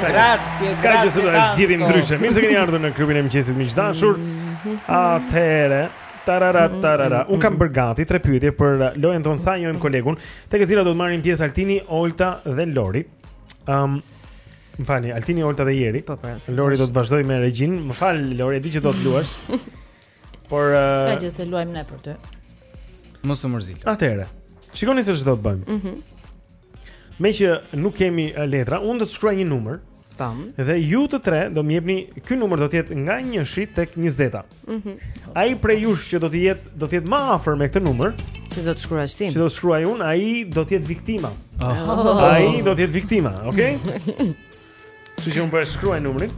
Grazie, S'ka gjë se do e zgjidhim ndryshe Mirë se keni ardhur në klubin e mëngjesit miq të dashur mhm. Atëherë Tarara, mhm. tarara Unë kam bërë gati tre pyetje për lojen tonë sa njojmë kolegun Tek e cila do të marrin pjesë Altini, Olta dhe Lori um, Më falni, Altini, Olta dhe Jeri po, po, Lori do të vazhdojë me regjinë Më fal, Lori, e di që do të luash Por S'ka gjë se luajmë ne për ty. Mos u mërzit. Atëherë, shikoni se ç'do të bëjmë. Mhm. Mm Meqë nuk kemi letra, unë do të shkruaj një numër. Tam. Dhe ju të tre do më jepni ky numër do të jetë nga 1 tek 20. Mhm. Mm ai prej jush që do të jetë do të jetë më afër me këtë numër, që do të shkruash ti. Që do të shkruaj unë, ai do të jetë viktima. Oh. Ai do të jetë viktima, okay? Kështu që unë po e shkruaj numrin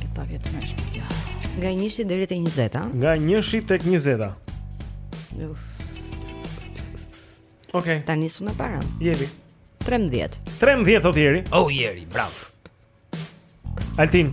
E pa vjetë në është kjo Nga njëshi deri te njëzeta Nga njëshi tek njëzeta Uf Ok Ta nisë më para Jeri 13 13 o tjeri Oh Jeri, bravo Altin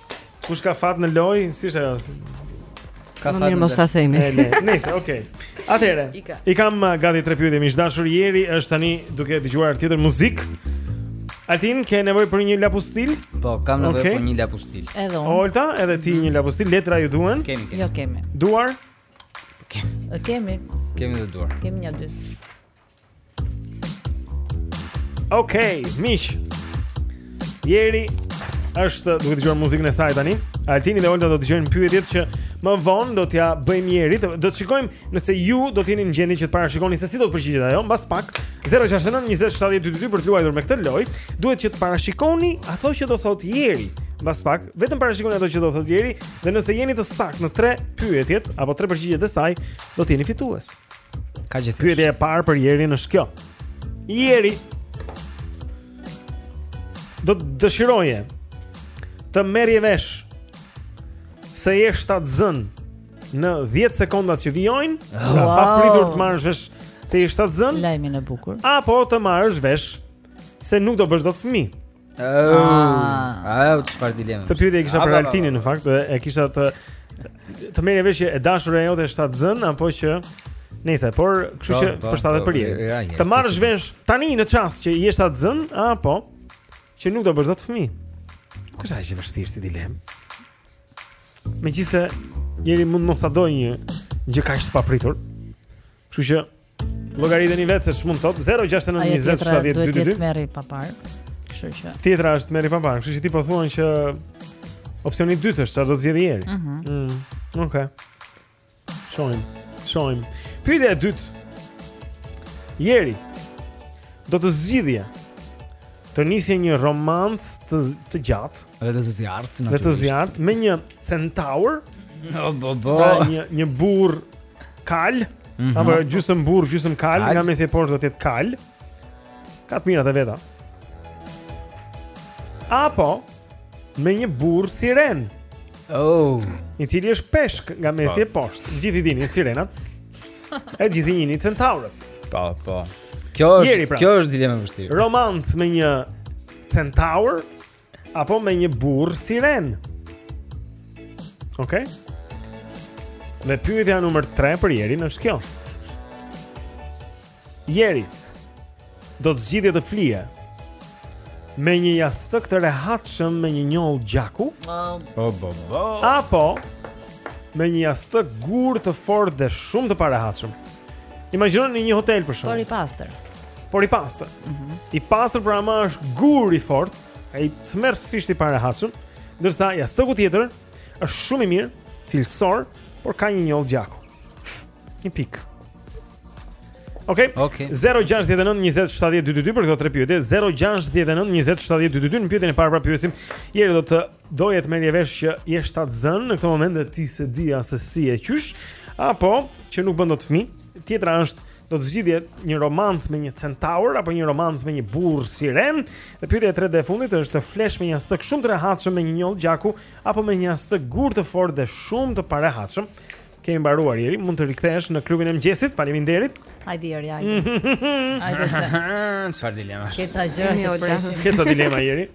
Kush ka fat në lojë? Si është ajo? Ka fat. Më mirë mos ta themi. Nice, okay. Atëherë, i kam uh, gati tre pyetje miq të dashur. Jeri është tani duke dëgjuar tjetër muzikë. Altin, ke nevojë për një lapustil? Po, kam nevojë okay. për një lapustil. Edhe unë. Olta, edhe ti mm. një lapustil. Letra ju duhen? Kemi, kemi. Jo, kemi. Duar? Kemi. Kemi. Kemi dhe duar. Kemi një dy. Okej, okay, miq. Jeri është duke dëgjuar muzikën e saj tani. Altini dhe Olta do të dëgjojnë pyetjet që më vonë do t'ia bëjmë Jerit. Do të shikojmë nëse ju do të jeni në gjendje që të parashikoni se si do të përgjigjet ajo mbas pak. 069 20 70 222 për të luajtur me këtë lojë, duhet që të parashikoni ato që do thotë Jeri mbas pak, vetëm parashikoni ato që do thotë Jeri dhe nëse jeni të saktë në tre pyetjet apo tre përgjigjet e saj, do të jeni fitues. Ka gjithë. Pyetja e parë për Jerin është kjo. Jeri do të dëshiroje të merrje vesh se je shtatzënë në 10 sekondat që vijojnë, pra wow. papritur të marrësh vesh se je shtatzënë. Lajmin e bukur. Apo të marrësh vesh se nuk do bësh dot fëmijë. Ah, ah, çfarë dileme. Këtë pyetje e kisha për Altinin në fakt, e kisha të të merrje vesh që e dashura jote është shtatzënë apo që Nëse, por kështu që përshtatet për Jerin. Të marrësh vesh tani në çast që je shtatzënë apo që nuk do bësh dot fëmijë. Nuk është aq e vështirë si dilemë. Megjithëse Jeri mund mos ta dojë një gjë kaq të papritur. Kështu që Llogariteni vetë se ç'mund të thotë. 069 20 70 222. Duhet të merrni para parë. Kështu që. Tjetra është merrni para parë. Kështu që ti po thuan që opsioni i dytë është ça do të zgjedhë Jeri. Mhm. Mm mm. Okej. Okay. Shohim. Shohim. Pyetja e dytë. Jeri, do të zgjidhje të nisje një romancë të të gjatë, edhe të zjarrtë, edhe të zjarrtë me një centaur. Po po po. Pra një një burrë kalë, mm -hmm. apo gjysëm burrë, gjysëm kalë, kalë, nga mesi e poshtë do të jetë kalë. Ka të mirat e veta. Apo me një burrë sirenë. Oh, i cili është peshk nga mesi e, po, poshtë. Gjithë i dini sirenat. E gjithë i dini centaurët. Po, po. Kjo është, pra, kjo është dilema e vështirë. Romancë me një centaur apo me një burrë sirenë. Okej. Okay? Dhe pyetja numër 3 për Jerin është kjo. Jeri do të zgjidhje të flije me një jastëk të rehatshëm me një njollë gjaku. Oh, bo, bo. Apo me një jastëk gur të fortë dhe shumë të parehatshëm. Imagjinoni një hotel për shembull. Por i pastër. Por i pastër. Mm -hmm. I pastër por ama është gur i fortë, ai tmerrësisht i parehatshëm, ndërsa jastëku tjetër është shumë i mirë, cilësor, por ka një njollë gjaku. Një pikë. Okej. Okay? Okay. 069 20 70 222 për këto tre pyetje. 069 20 70 222 në pyetjen e parë pra pyesim, Jeri do të Doje të merrje vesh që je shtatzënë në këtë moment dhe ti s'e di as se si e qysh, apo që nuk bën dot fëmijë, tjetra është do të zgjidhje një romancë me një centaur apo një romancë me një burrë sirenë. Dhe pyetja e tretë dhe e fundit është të flesh me një jastëk shumë të rehatshëm me një njollë gjaku apo me një jastëk gur të fortë dhe shumë të parehatshëm. Kemi mbaruar Jeri, mund të rikthehesh në klubin e mëngjesit. Faleminderit. Hajde Jeri, hajde. Hajde. Çfarë dilema? Këta gjëra që presim. Ke ca dilema Jeri.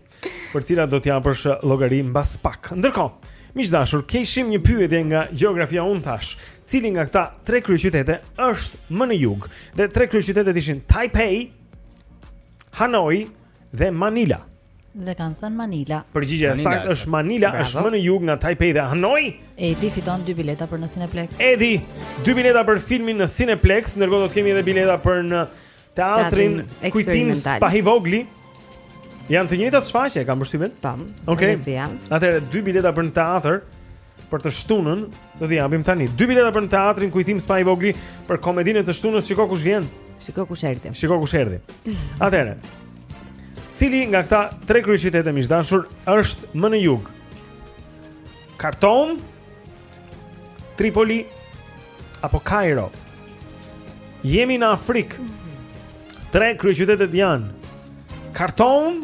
për cilat do të japësh llogari mbas pak. Ndërkohë, miq të dashur, kishim një pyetje nga gjeografia unë tash. Cili nga këta tre kryeqytete është më në jug? Dhe tre kryeqytetet ishin Taipei, Hanoi dhe Manila. Dhe kanë thënë Manila. Përgjigja e saktë është Manila, Bravo. është më në jug nga Taipei dhe Hanoi. Edi fiton dy bileta për në Cineplex. Edi, dy bileta për filmin në Cineplex, ndërkohë do të kemi edhe bileta për në teatrin Kujtim Spahivogli. Janë të njëjtat shfaqje, kam përshtypjen? Tam. Po, Okej. Okay. Atëherë dy bileta për në teatër për të shtunën, do t'i japim tani. Dy bileta për në teatrin Kujtim Spahivogli për komedinë e të shtunës, shiko kush vjen. Shiko kush erdhi. Shiko kush erdhi. Atëherë. Cili nga këta tre kryeqytete miq të dashur është më në jug? Kartum, Tripoli apo Kairo. Jemi në Afrikë. Tre kryeqytetet janë Khartoum,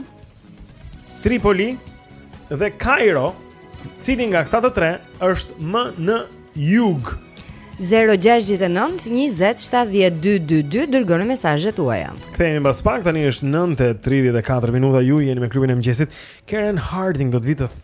Tripoli dhe Kairo. Cili nga këta të tre është më në jug? 0-6-9-27-12-2 Dërgoni mesazhet tuaja Kthehemi bas pak, tani është 9.34 minuta Ju jeni me klubin e mëngjesit Karen Harding do të vijë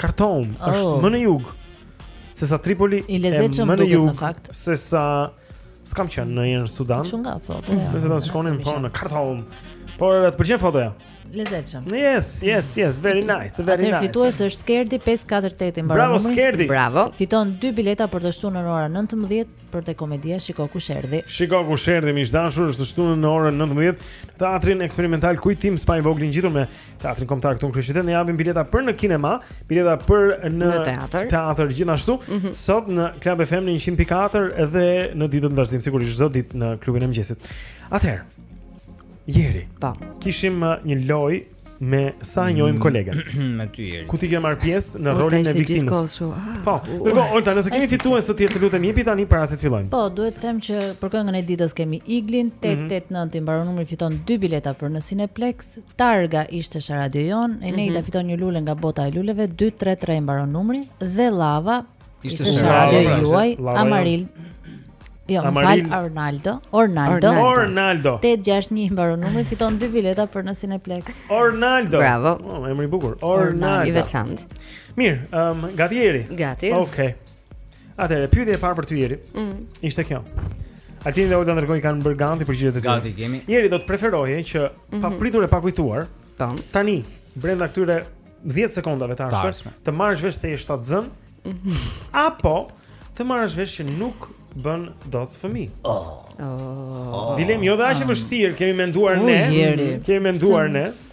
Khartoum oh. është më në jug se sa Tripoli e më në jug se sa s'kam qenë në një Sudan. Shumë nga foto. Ja. Nëse do të shkonim po në Khartoum. Por të pëlqen fotoja. Lezetshëm. Yes, yes, yes, very nice, very nice. Atëherë fitues është Skerdi 548 i mbaron. Bravo Skerdi. Bravo. Fiton dy bileta për të shtunën në orën 19 për te komedia Shiko kush erdhi. Shiko kush erdhi miq të dashur, është të shtunën në orën 19 në teatrin eksperimental Kujtim Spahivogli ngjitur me Teatrin Kombëtar këtu në kryeqytet ne japim bileta për në kinema, bileta për në, në teatr. Teatr gjithashtu. Mm -hmm. Sot në Club FM 104 edhe në ditët në vazhdim sigurisht çdo ditë në klubin e mëngjesit. Atëherë. Jeri. Po. Kishim uh, një lojë me sa mm. njohim kolegen. Me ty Jeri. Ku ti ke marrë pjesë në rolin e viktimës? Ah. Po. Dhe po, Olta, nëse kemi fitues sot të lutem jepi tani para se të fillojmë. Po, duhet të them që për këngën e ditës kemi Iglin 889 mhm. i mbaron numri fiton 2 bileta për në Cineplex. Targa ishte sha radio jon, Eneida mm -hmm. fiton një lule nga bota e luleve, 233 mbaron numri dhe llafi ishte sha radio pra, juaj, Amaril. Jo, më fal Arnaldo, Ornaldo. Ornaldo. 861 mbaron numri, fiton dy bileta për në Cineplex. Ornaldo. Bravo. Oh, emri i bukur. Ornaldo. I veçantë. Mirë, um, gati Jeri. Gati. Okej. Okay. Atëherë, pyetja e parë për ty Jeri, mm. ishte kjo. Altin dhe Olta ndërkohë kanë bërë gati përgjigjet e tyre. Gati kemi. Jeri do të preferoje që mm -hmm. papritur mhm. e pakujtuar, tan, tani brenda këtyre 10 sekondave të ardhshme, të marrësh vesh se je shtatzënë mm -hmm. apo të marrësh vesh që nuk bën dot fëmijë. Oh. oh. Dilemë goxha e ah. vështirë, kemi menduar oh, ne. Jeri. Kemi menduar ne. Së...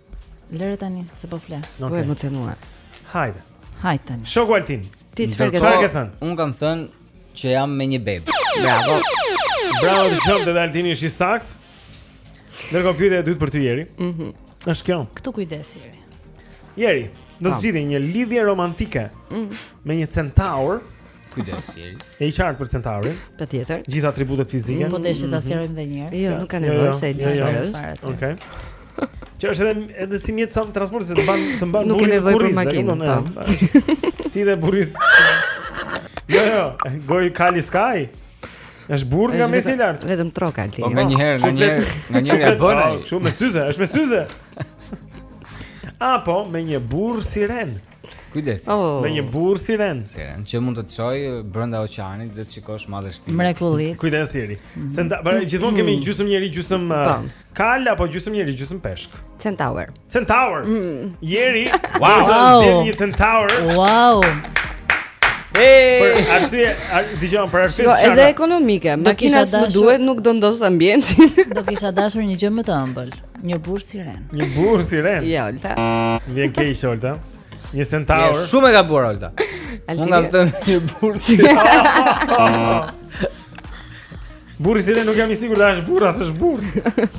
Lëre tani, se po fle. Okay. Po emocionuar. Hajde. Hajde tani. Shoku Altin. Ti çfarë ke thënë? Un kam thënë që jam me një bebë. Bravo. Bravo, dhe Altini është i saktë Ndërkohë pyetja e dytë për ty Jeri mm -hmm. është kjo Këtu kujdes, jeri Jeri, do të zgjidhje një lidhje romantike mm. Me një centaur Kujdes Jeri. Je e qartë për centaurin. Patjetër. Gjithë atributet fizike. Po deshe ta mhm. sqarojmë edhe një herë. Jo, nuk ka jo, nevojë jo, se e di jo, çfarë është. Okej. Që është edhe edhe si mjet transporti se të mban të mban burrin. Nuk ke nevojë për makinë. Po. Ti dhe burrin. Jo, jo, gojë kali s'ka. Është burrë nga mesi e lart. Vetëm trok, Altin. Po nganjëherë, nganjëherë, nganjëherë ja bën ai. Shumë me syze, është me syze. Apo me një burrë sirenë. Kujdes. Oh. Me një burrë sirenë. Sirenë që mund të të çojë brenda oqeanit dhe të shikosh madhështinë. Mrekulli. Kujdes Jeri. Mhm. Se nda, para gjithmonë kemi mhm. gjysmë njeri, gjysmë po. uh, kal apo gjysmë njeri, gjysmë peshk. Centaur. Centaur. Mm. Jeri. Wow. wow. Një centaur. Wow. Hey. Për arsye, dëgjojmë për arsye. Jo, edhe ekonomike. Makina s'më duhet, nuk do ndotësh ambientin. Do kisha dashur një gjë më të ëmbël. Një burrë sirenë. Një burrë sirenë. Jo, Olta. Vjen keq Olta. Një centaur. Je shumë e gabuar Olta. Unë kam thënë një burrë sirenë. Burri sirenë nuk jam i sigurt a është burrë apo s'është burrë.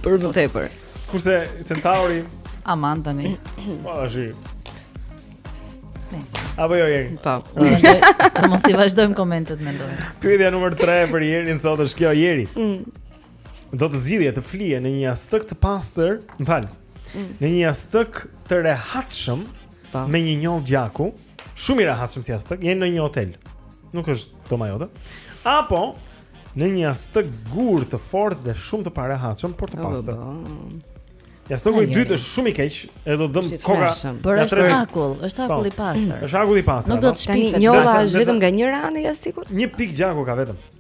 Për më tepër. Kurse centauri Aman tani. Po, është. Nice. Apo jo Jeri. Po. Të mos i vazhdojmë komentet mendoj. Pyetja numër 3 për Jerin sot është kjo Jeri. Mm. do të zgjidhje të flije në një jastëk të pastër, më fal. Mm. Në një jastëk të rehatshëm po. me një njollë gjaku, shumë i rehatshëm si jastëk, jeni në një hotel. Nuk është dhoma jote. Apo në një jastëk gur të fortë dhe shumë të parehatshëm, por të pastër. Jastëku i dytë është shumë i keq, edhe do dhëmbë koka. Por është akull, është akull i pastër. Është akull i pastër. Nuk do të shpifet. Njolla është vetëm nga njëra anë e jastëkut. Një pikë gjaku ka vetëm.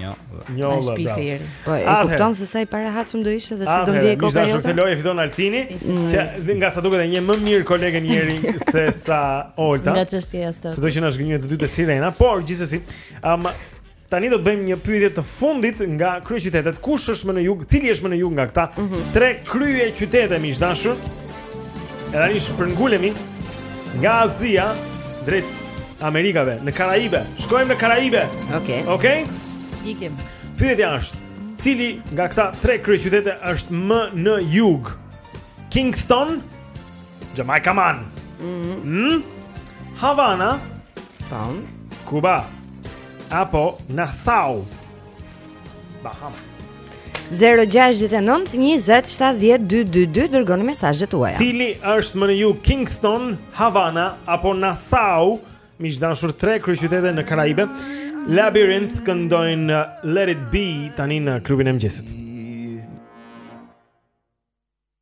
Jo. Jo. Po e kupton se sa i parehatshëm do ishte dhe si do ndihej koka jote. Këtë lojë fiton Altini, që nga sa duket e njeh më mirë kolegen Jeri se sa Olta. Nga çështja e jastëkut. Sado që na zhgënjeu të dy te sirena, por gjithsesi, tani do të bëjmë një pyetje të fundit nga kryeqytetet. Kush është më në jug? Cili është më në jug nga këta? Mhm. Tre kryeqytete miq të dashur. E tani shpërngulemi nga Azia drejt Amerikave, në Karaibe. Shkojmë në Karaibe. Okej. Okej? Ikim. Pyetja është, cili nga këta tre kryeqytete është më në jug? Kingston, Jamaica Man. Mhm. Mm mm? Havana, Town, Kuba. Apo Nassau. Baham. 069 20 70 222 dërgoni mesazhet tuaja. Cili është më në jug Kingston, Havana apo Nassau? Miq të dashur, tre kryeqytete në Karaibe. Labrinth këndon Let It Be tani në klubin e mëngjesit.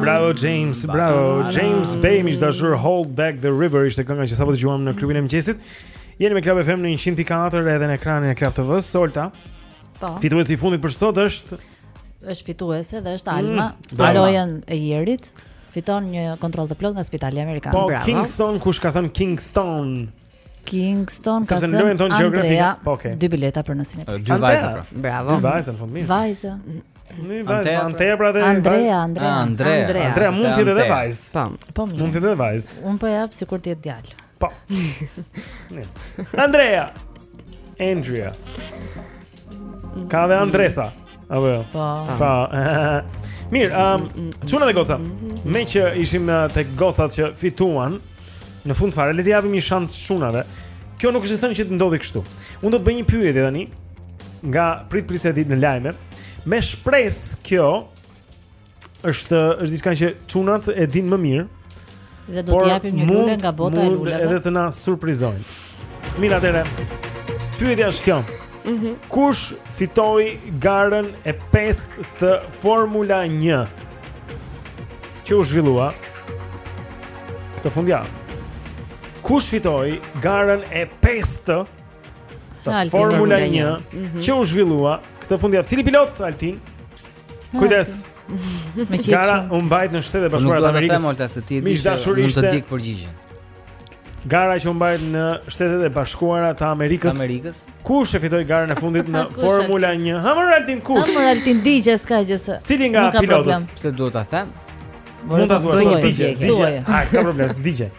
Bravo James, bravo James Bay, miq të dashur Hold Back the River ishte kënga që sapo dëgjuam në klubin e mëngjesit. Jeni me Club FM në 104 edhe në ekranin e Club TV-së, Olta. Po. Fituesi i fundit për sot është Është fituese dhe është Alma. Mm, parrojën e arit fiton një kontroll të plotë nga Spitali Amerikan. Po, Bravo. Kingston kush ka thënë Kingston? Kingston ka thënë Andrea. Po, okay. Dy bileta për në Cineplexx. Dy vajza. Pra. Bravo. Dy vajza në fund mirë. Vajza. Një vajzë, Antea pra dhe Andrea, Andrea. Ah, Andrea. Andrea mund të jetë edhe vajzë. Po. po mund të jetë edhe vajzë. Unë po e jap sikur të jetë djalë. Po. Andrea. Andrea. Ka dhe Andresa. Apo jo. Po. Po. Mirë, um, çuna dhe goca. Me që ishim uh, tek gocat që fituan në fund fare, le t'i japim një shans çunave. Kjo nuk është e thënë që të ndodhë kështu. Unë do të bëj një pyetje tani nga prit pritja ditë në lajme. Me shpresë kjo Është është diçka që çunat e dinë më mirë. Dhe do t'i japim një lule nga bota e luleve. Mund edhe të na surprizojnë. Mirë atëherë. Pyetja është kjo. Mm -hmm. Kush fitoi garën e 5 të Formula 1? Që u zhvillua këtë fundjavë. Kush fitoi garën e 5 të Formula 1 mm -hmm. që u zhvillua këtë fundjavë? Cili pilot Altin? Kujdes. Me qenë. Gara u mbajt në Shtetet e Bashkuara të Amerikës. Nuk do të them se ti e di. Mund të dish përgjigjen. Gara që u mbajt në Shtetet e Bashkuara të Amerikës. Amerikës. Kush e fitoi garën e fundit në Formula 1? Ha më Altin kush? Ha më Altin digje s'ka gjë se. Cili nga pilotët? Pse duhet ta them? Mund ta thuash ti. Digje. Ha, ka problem. Digje.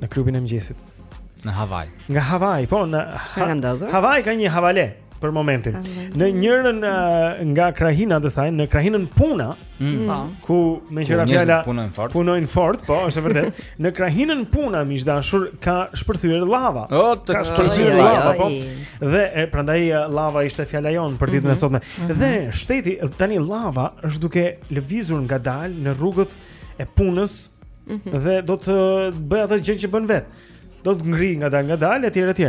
Në klubin e mëngjesit. Në Havaj. Nga Havaj, po në Havaj ka një havale për momentin. Në njërën uh, nga krahinat e saj, në krahinën Puna, mm. mm. Po. ku meqë ra fjala punojnë fort. Punojnë fort, po, është vërtet. në krahinën Puna miq të dashur ka shpërthyer lava. O, të ka shpërthyer lava, po. Dhe e, prandaj lava ishte fjala jonë për ditën mm -hmm. e mhm. sotme. Mm -hmm. Dhe shteti tani lava është duke lëvizur ngadalë në rrugët e Punës Mhm. dhe do të bëjë atë gjënë që bën vetë. Do të ngrijë ngadalë ngadalë etj etj.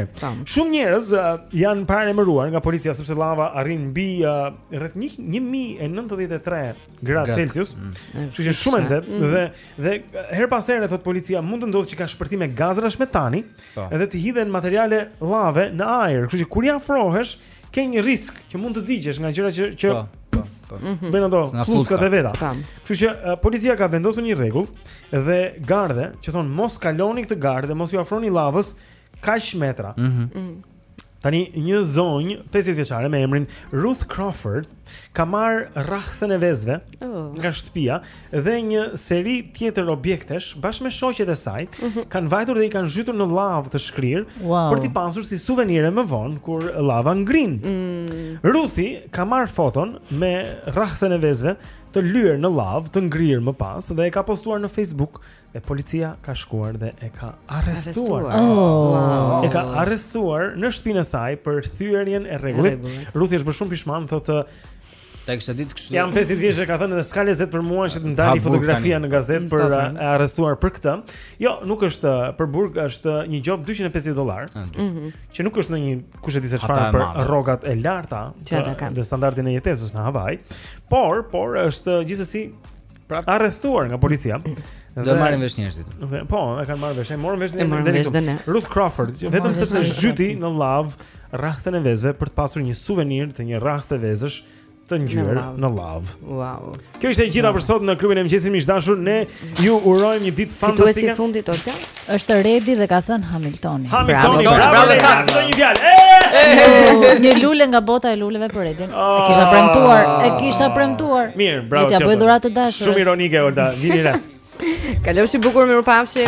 Shumë njerëz uh, janë paralajmëruar nga policia sepse lava arrin mbi uh, rreth 1093 gradë Celsius. Mm. Kështu që shumë e nxehtë mm. dhe dhe herë pas here thotë policia mund të ndodhë që ka shpërthime gazrash metani po. edhe të hidhen materiale lave në ajër. Kështu që kur i afrohesh, ke një risk që mund të digjesh nga gjëra që që po, po, po. Mhm. bëjnë ato fluskat e veta. Kështu që uh, policia ka vendosur një rregull dhe gardhe që thonë mos kaloni këtë gardh, mos iu afroni lavës kaq metra. Mm -hmm. Tani një zonjë 50 vjeçare me emrin Ruth Crawford ka marr rrahsen e vezëve oh. nga shtëpia dhe një seri tjetër objektesh bashkë me shoqet e saj mm -hmm. kanë vajtur dhe i kanë zhytur në llavë të shkrirë wow. për t'i pasur si suvenire më vonë kur llava ngrin. Mm. Ruthi ka marr foton me rrahsen e vezëve të lyer në llavë të ngrirë më pas dhe e ka postuar në Facebook E policia ka shkuar dhe e ka arrestuar. E ka arrestuar në shtëpinë e saj për thyerjen e rregullit. Ruthi është bërë shumë pishman, thotë Ta kishte ditë kështu. Jam 50 vjeç dhe ka thënë edhe ska lezet për mua që të m'dali fotografia në gazetë si e arrestuar për këtë. Jo, nuk është për burg, është një gjobë 250 dollar. Ah, mhm. Që nuk është ndonjë kushedi se çfarë për rrogat e larta dhe standardin e jetesës në Havaj. Por, por është gjithsesi Prapë arrestuar nga policia. Do marrin vesh njerëzit. Dhe po, e kanë marrë vesh, e morën vesh njerëzit. Ruth Crawford, vetëm sepse zhyti në llavë rrahsen e vezëve për të pasur një suvenir të një rrahëse vezësh të ngjyer në llavë. Wow. Kjo ishte e gjitha për sot në klubin e mëngjesit miq të dashur. Ne ju urojmë një ditë fantastike. Fituesi i fundit Olta. Është Redi dhe ka thënë Hamiltoni. Hamiltoni, bravo, bravo, bravo, bravo, bravo, një djalë. Eh! Një lule nga bota e luleve për Redin. Oh. E kisha premtuar, e kisha premtuar. Mirë, bravo. T'ia bëjë dhuratë të dashurës. Shumë ironike Olta, vini re. Kalofshi bukur, mirupafshi.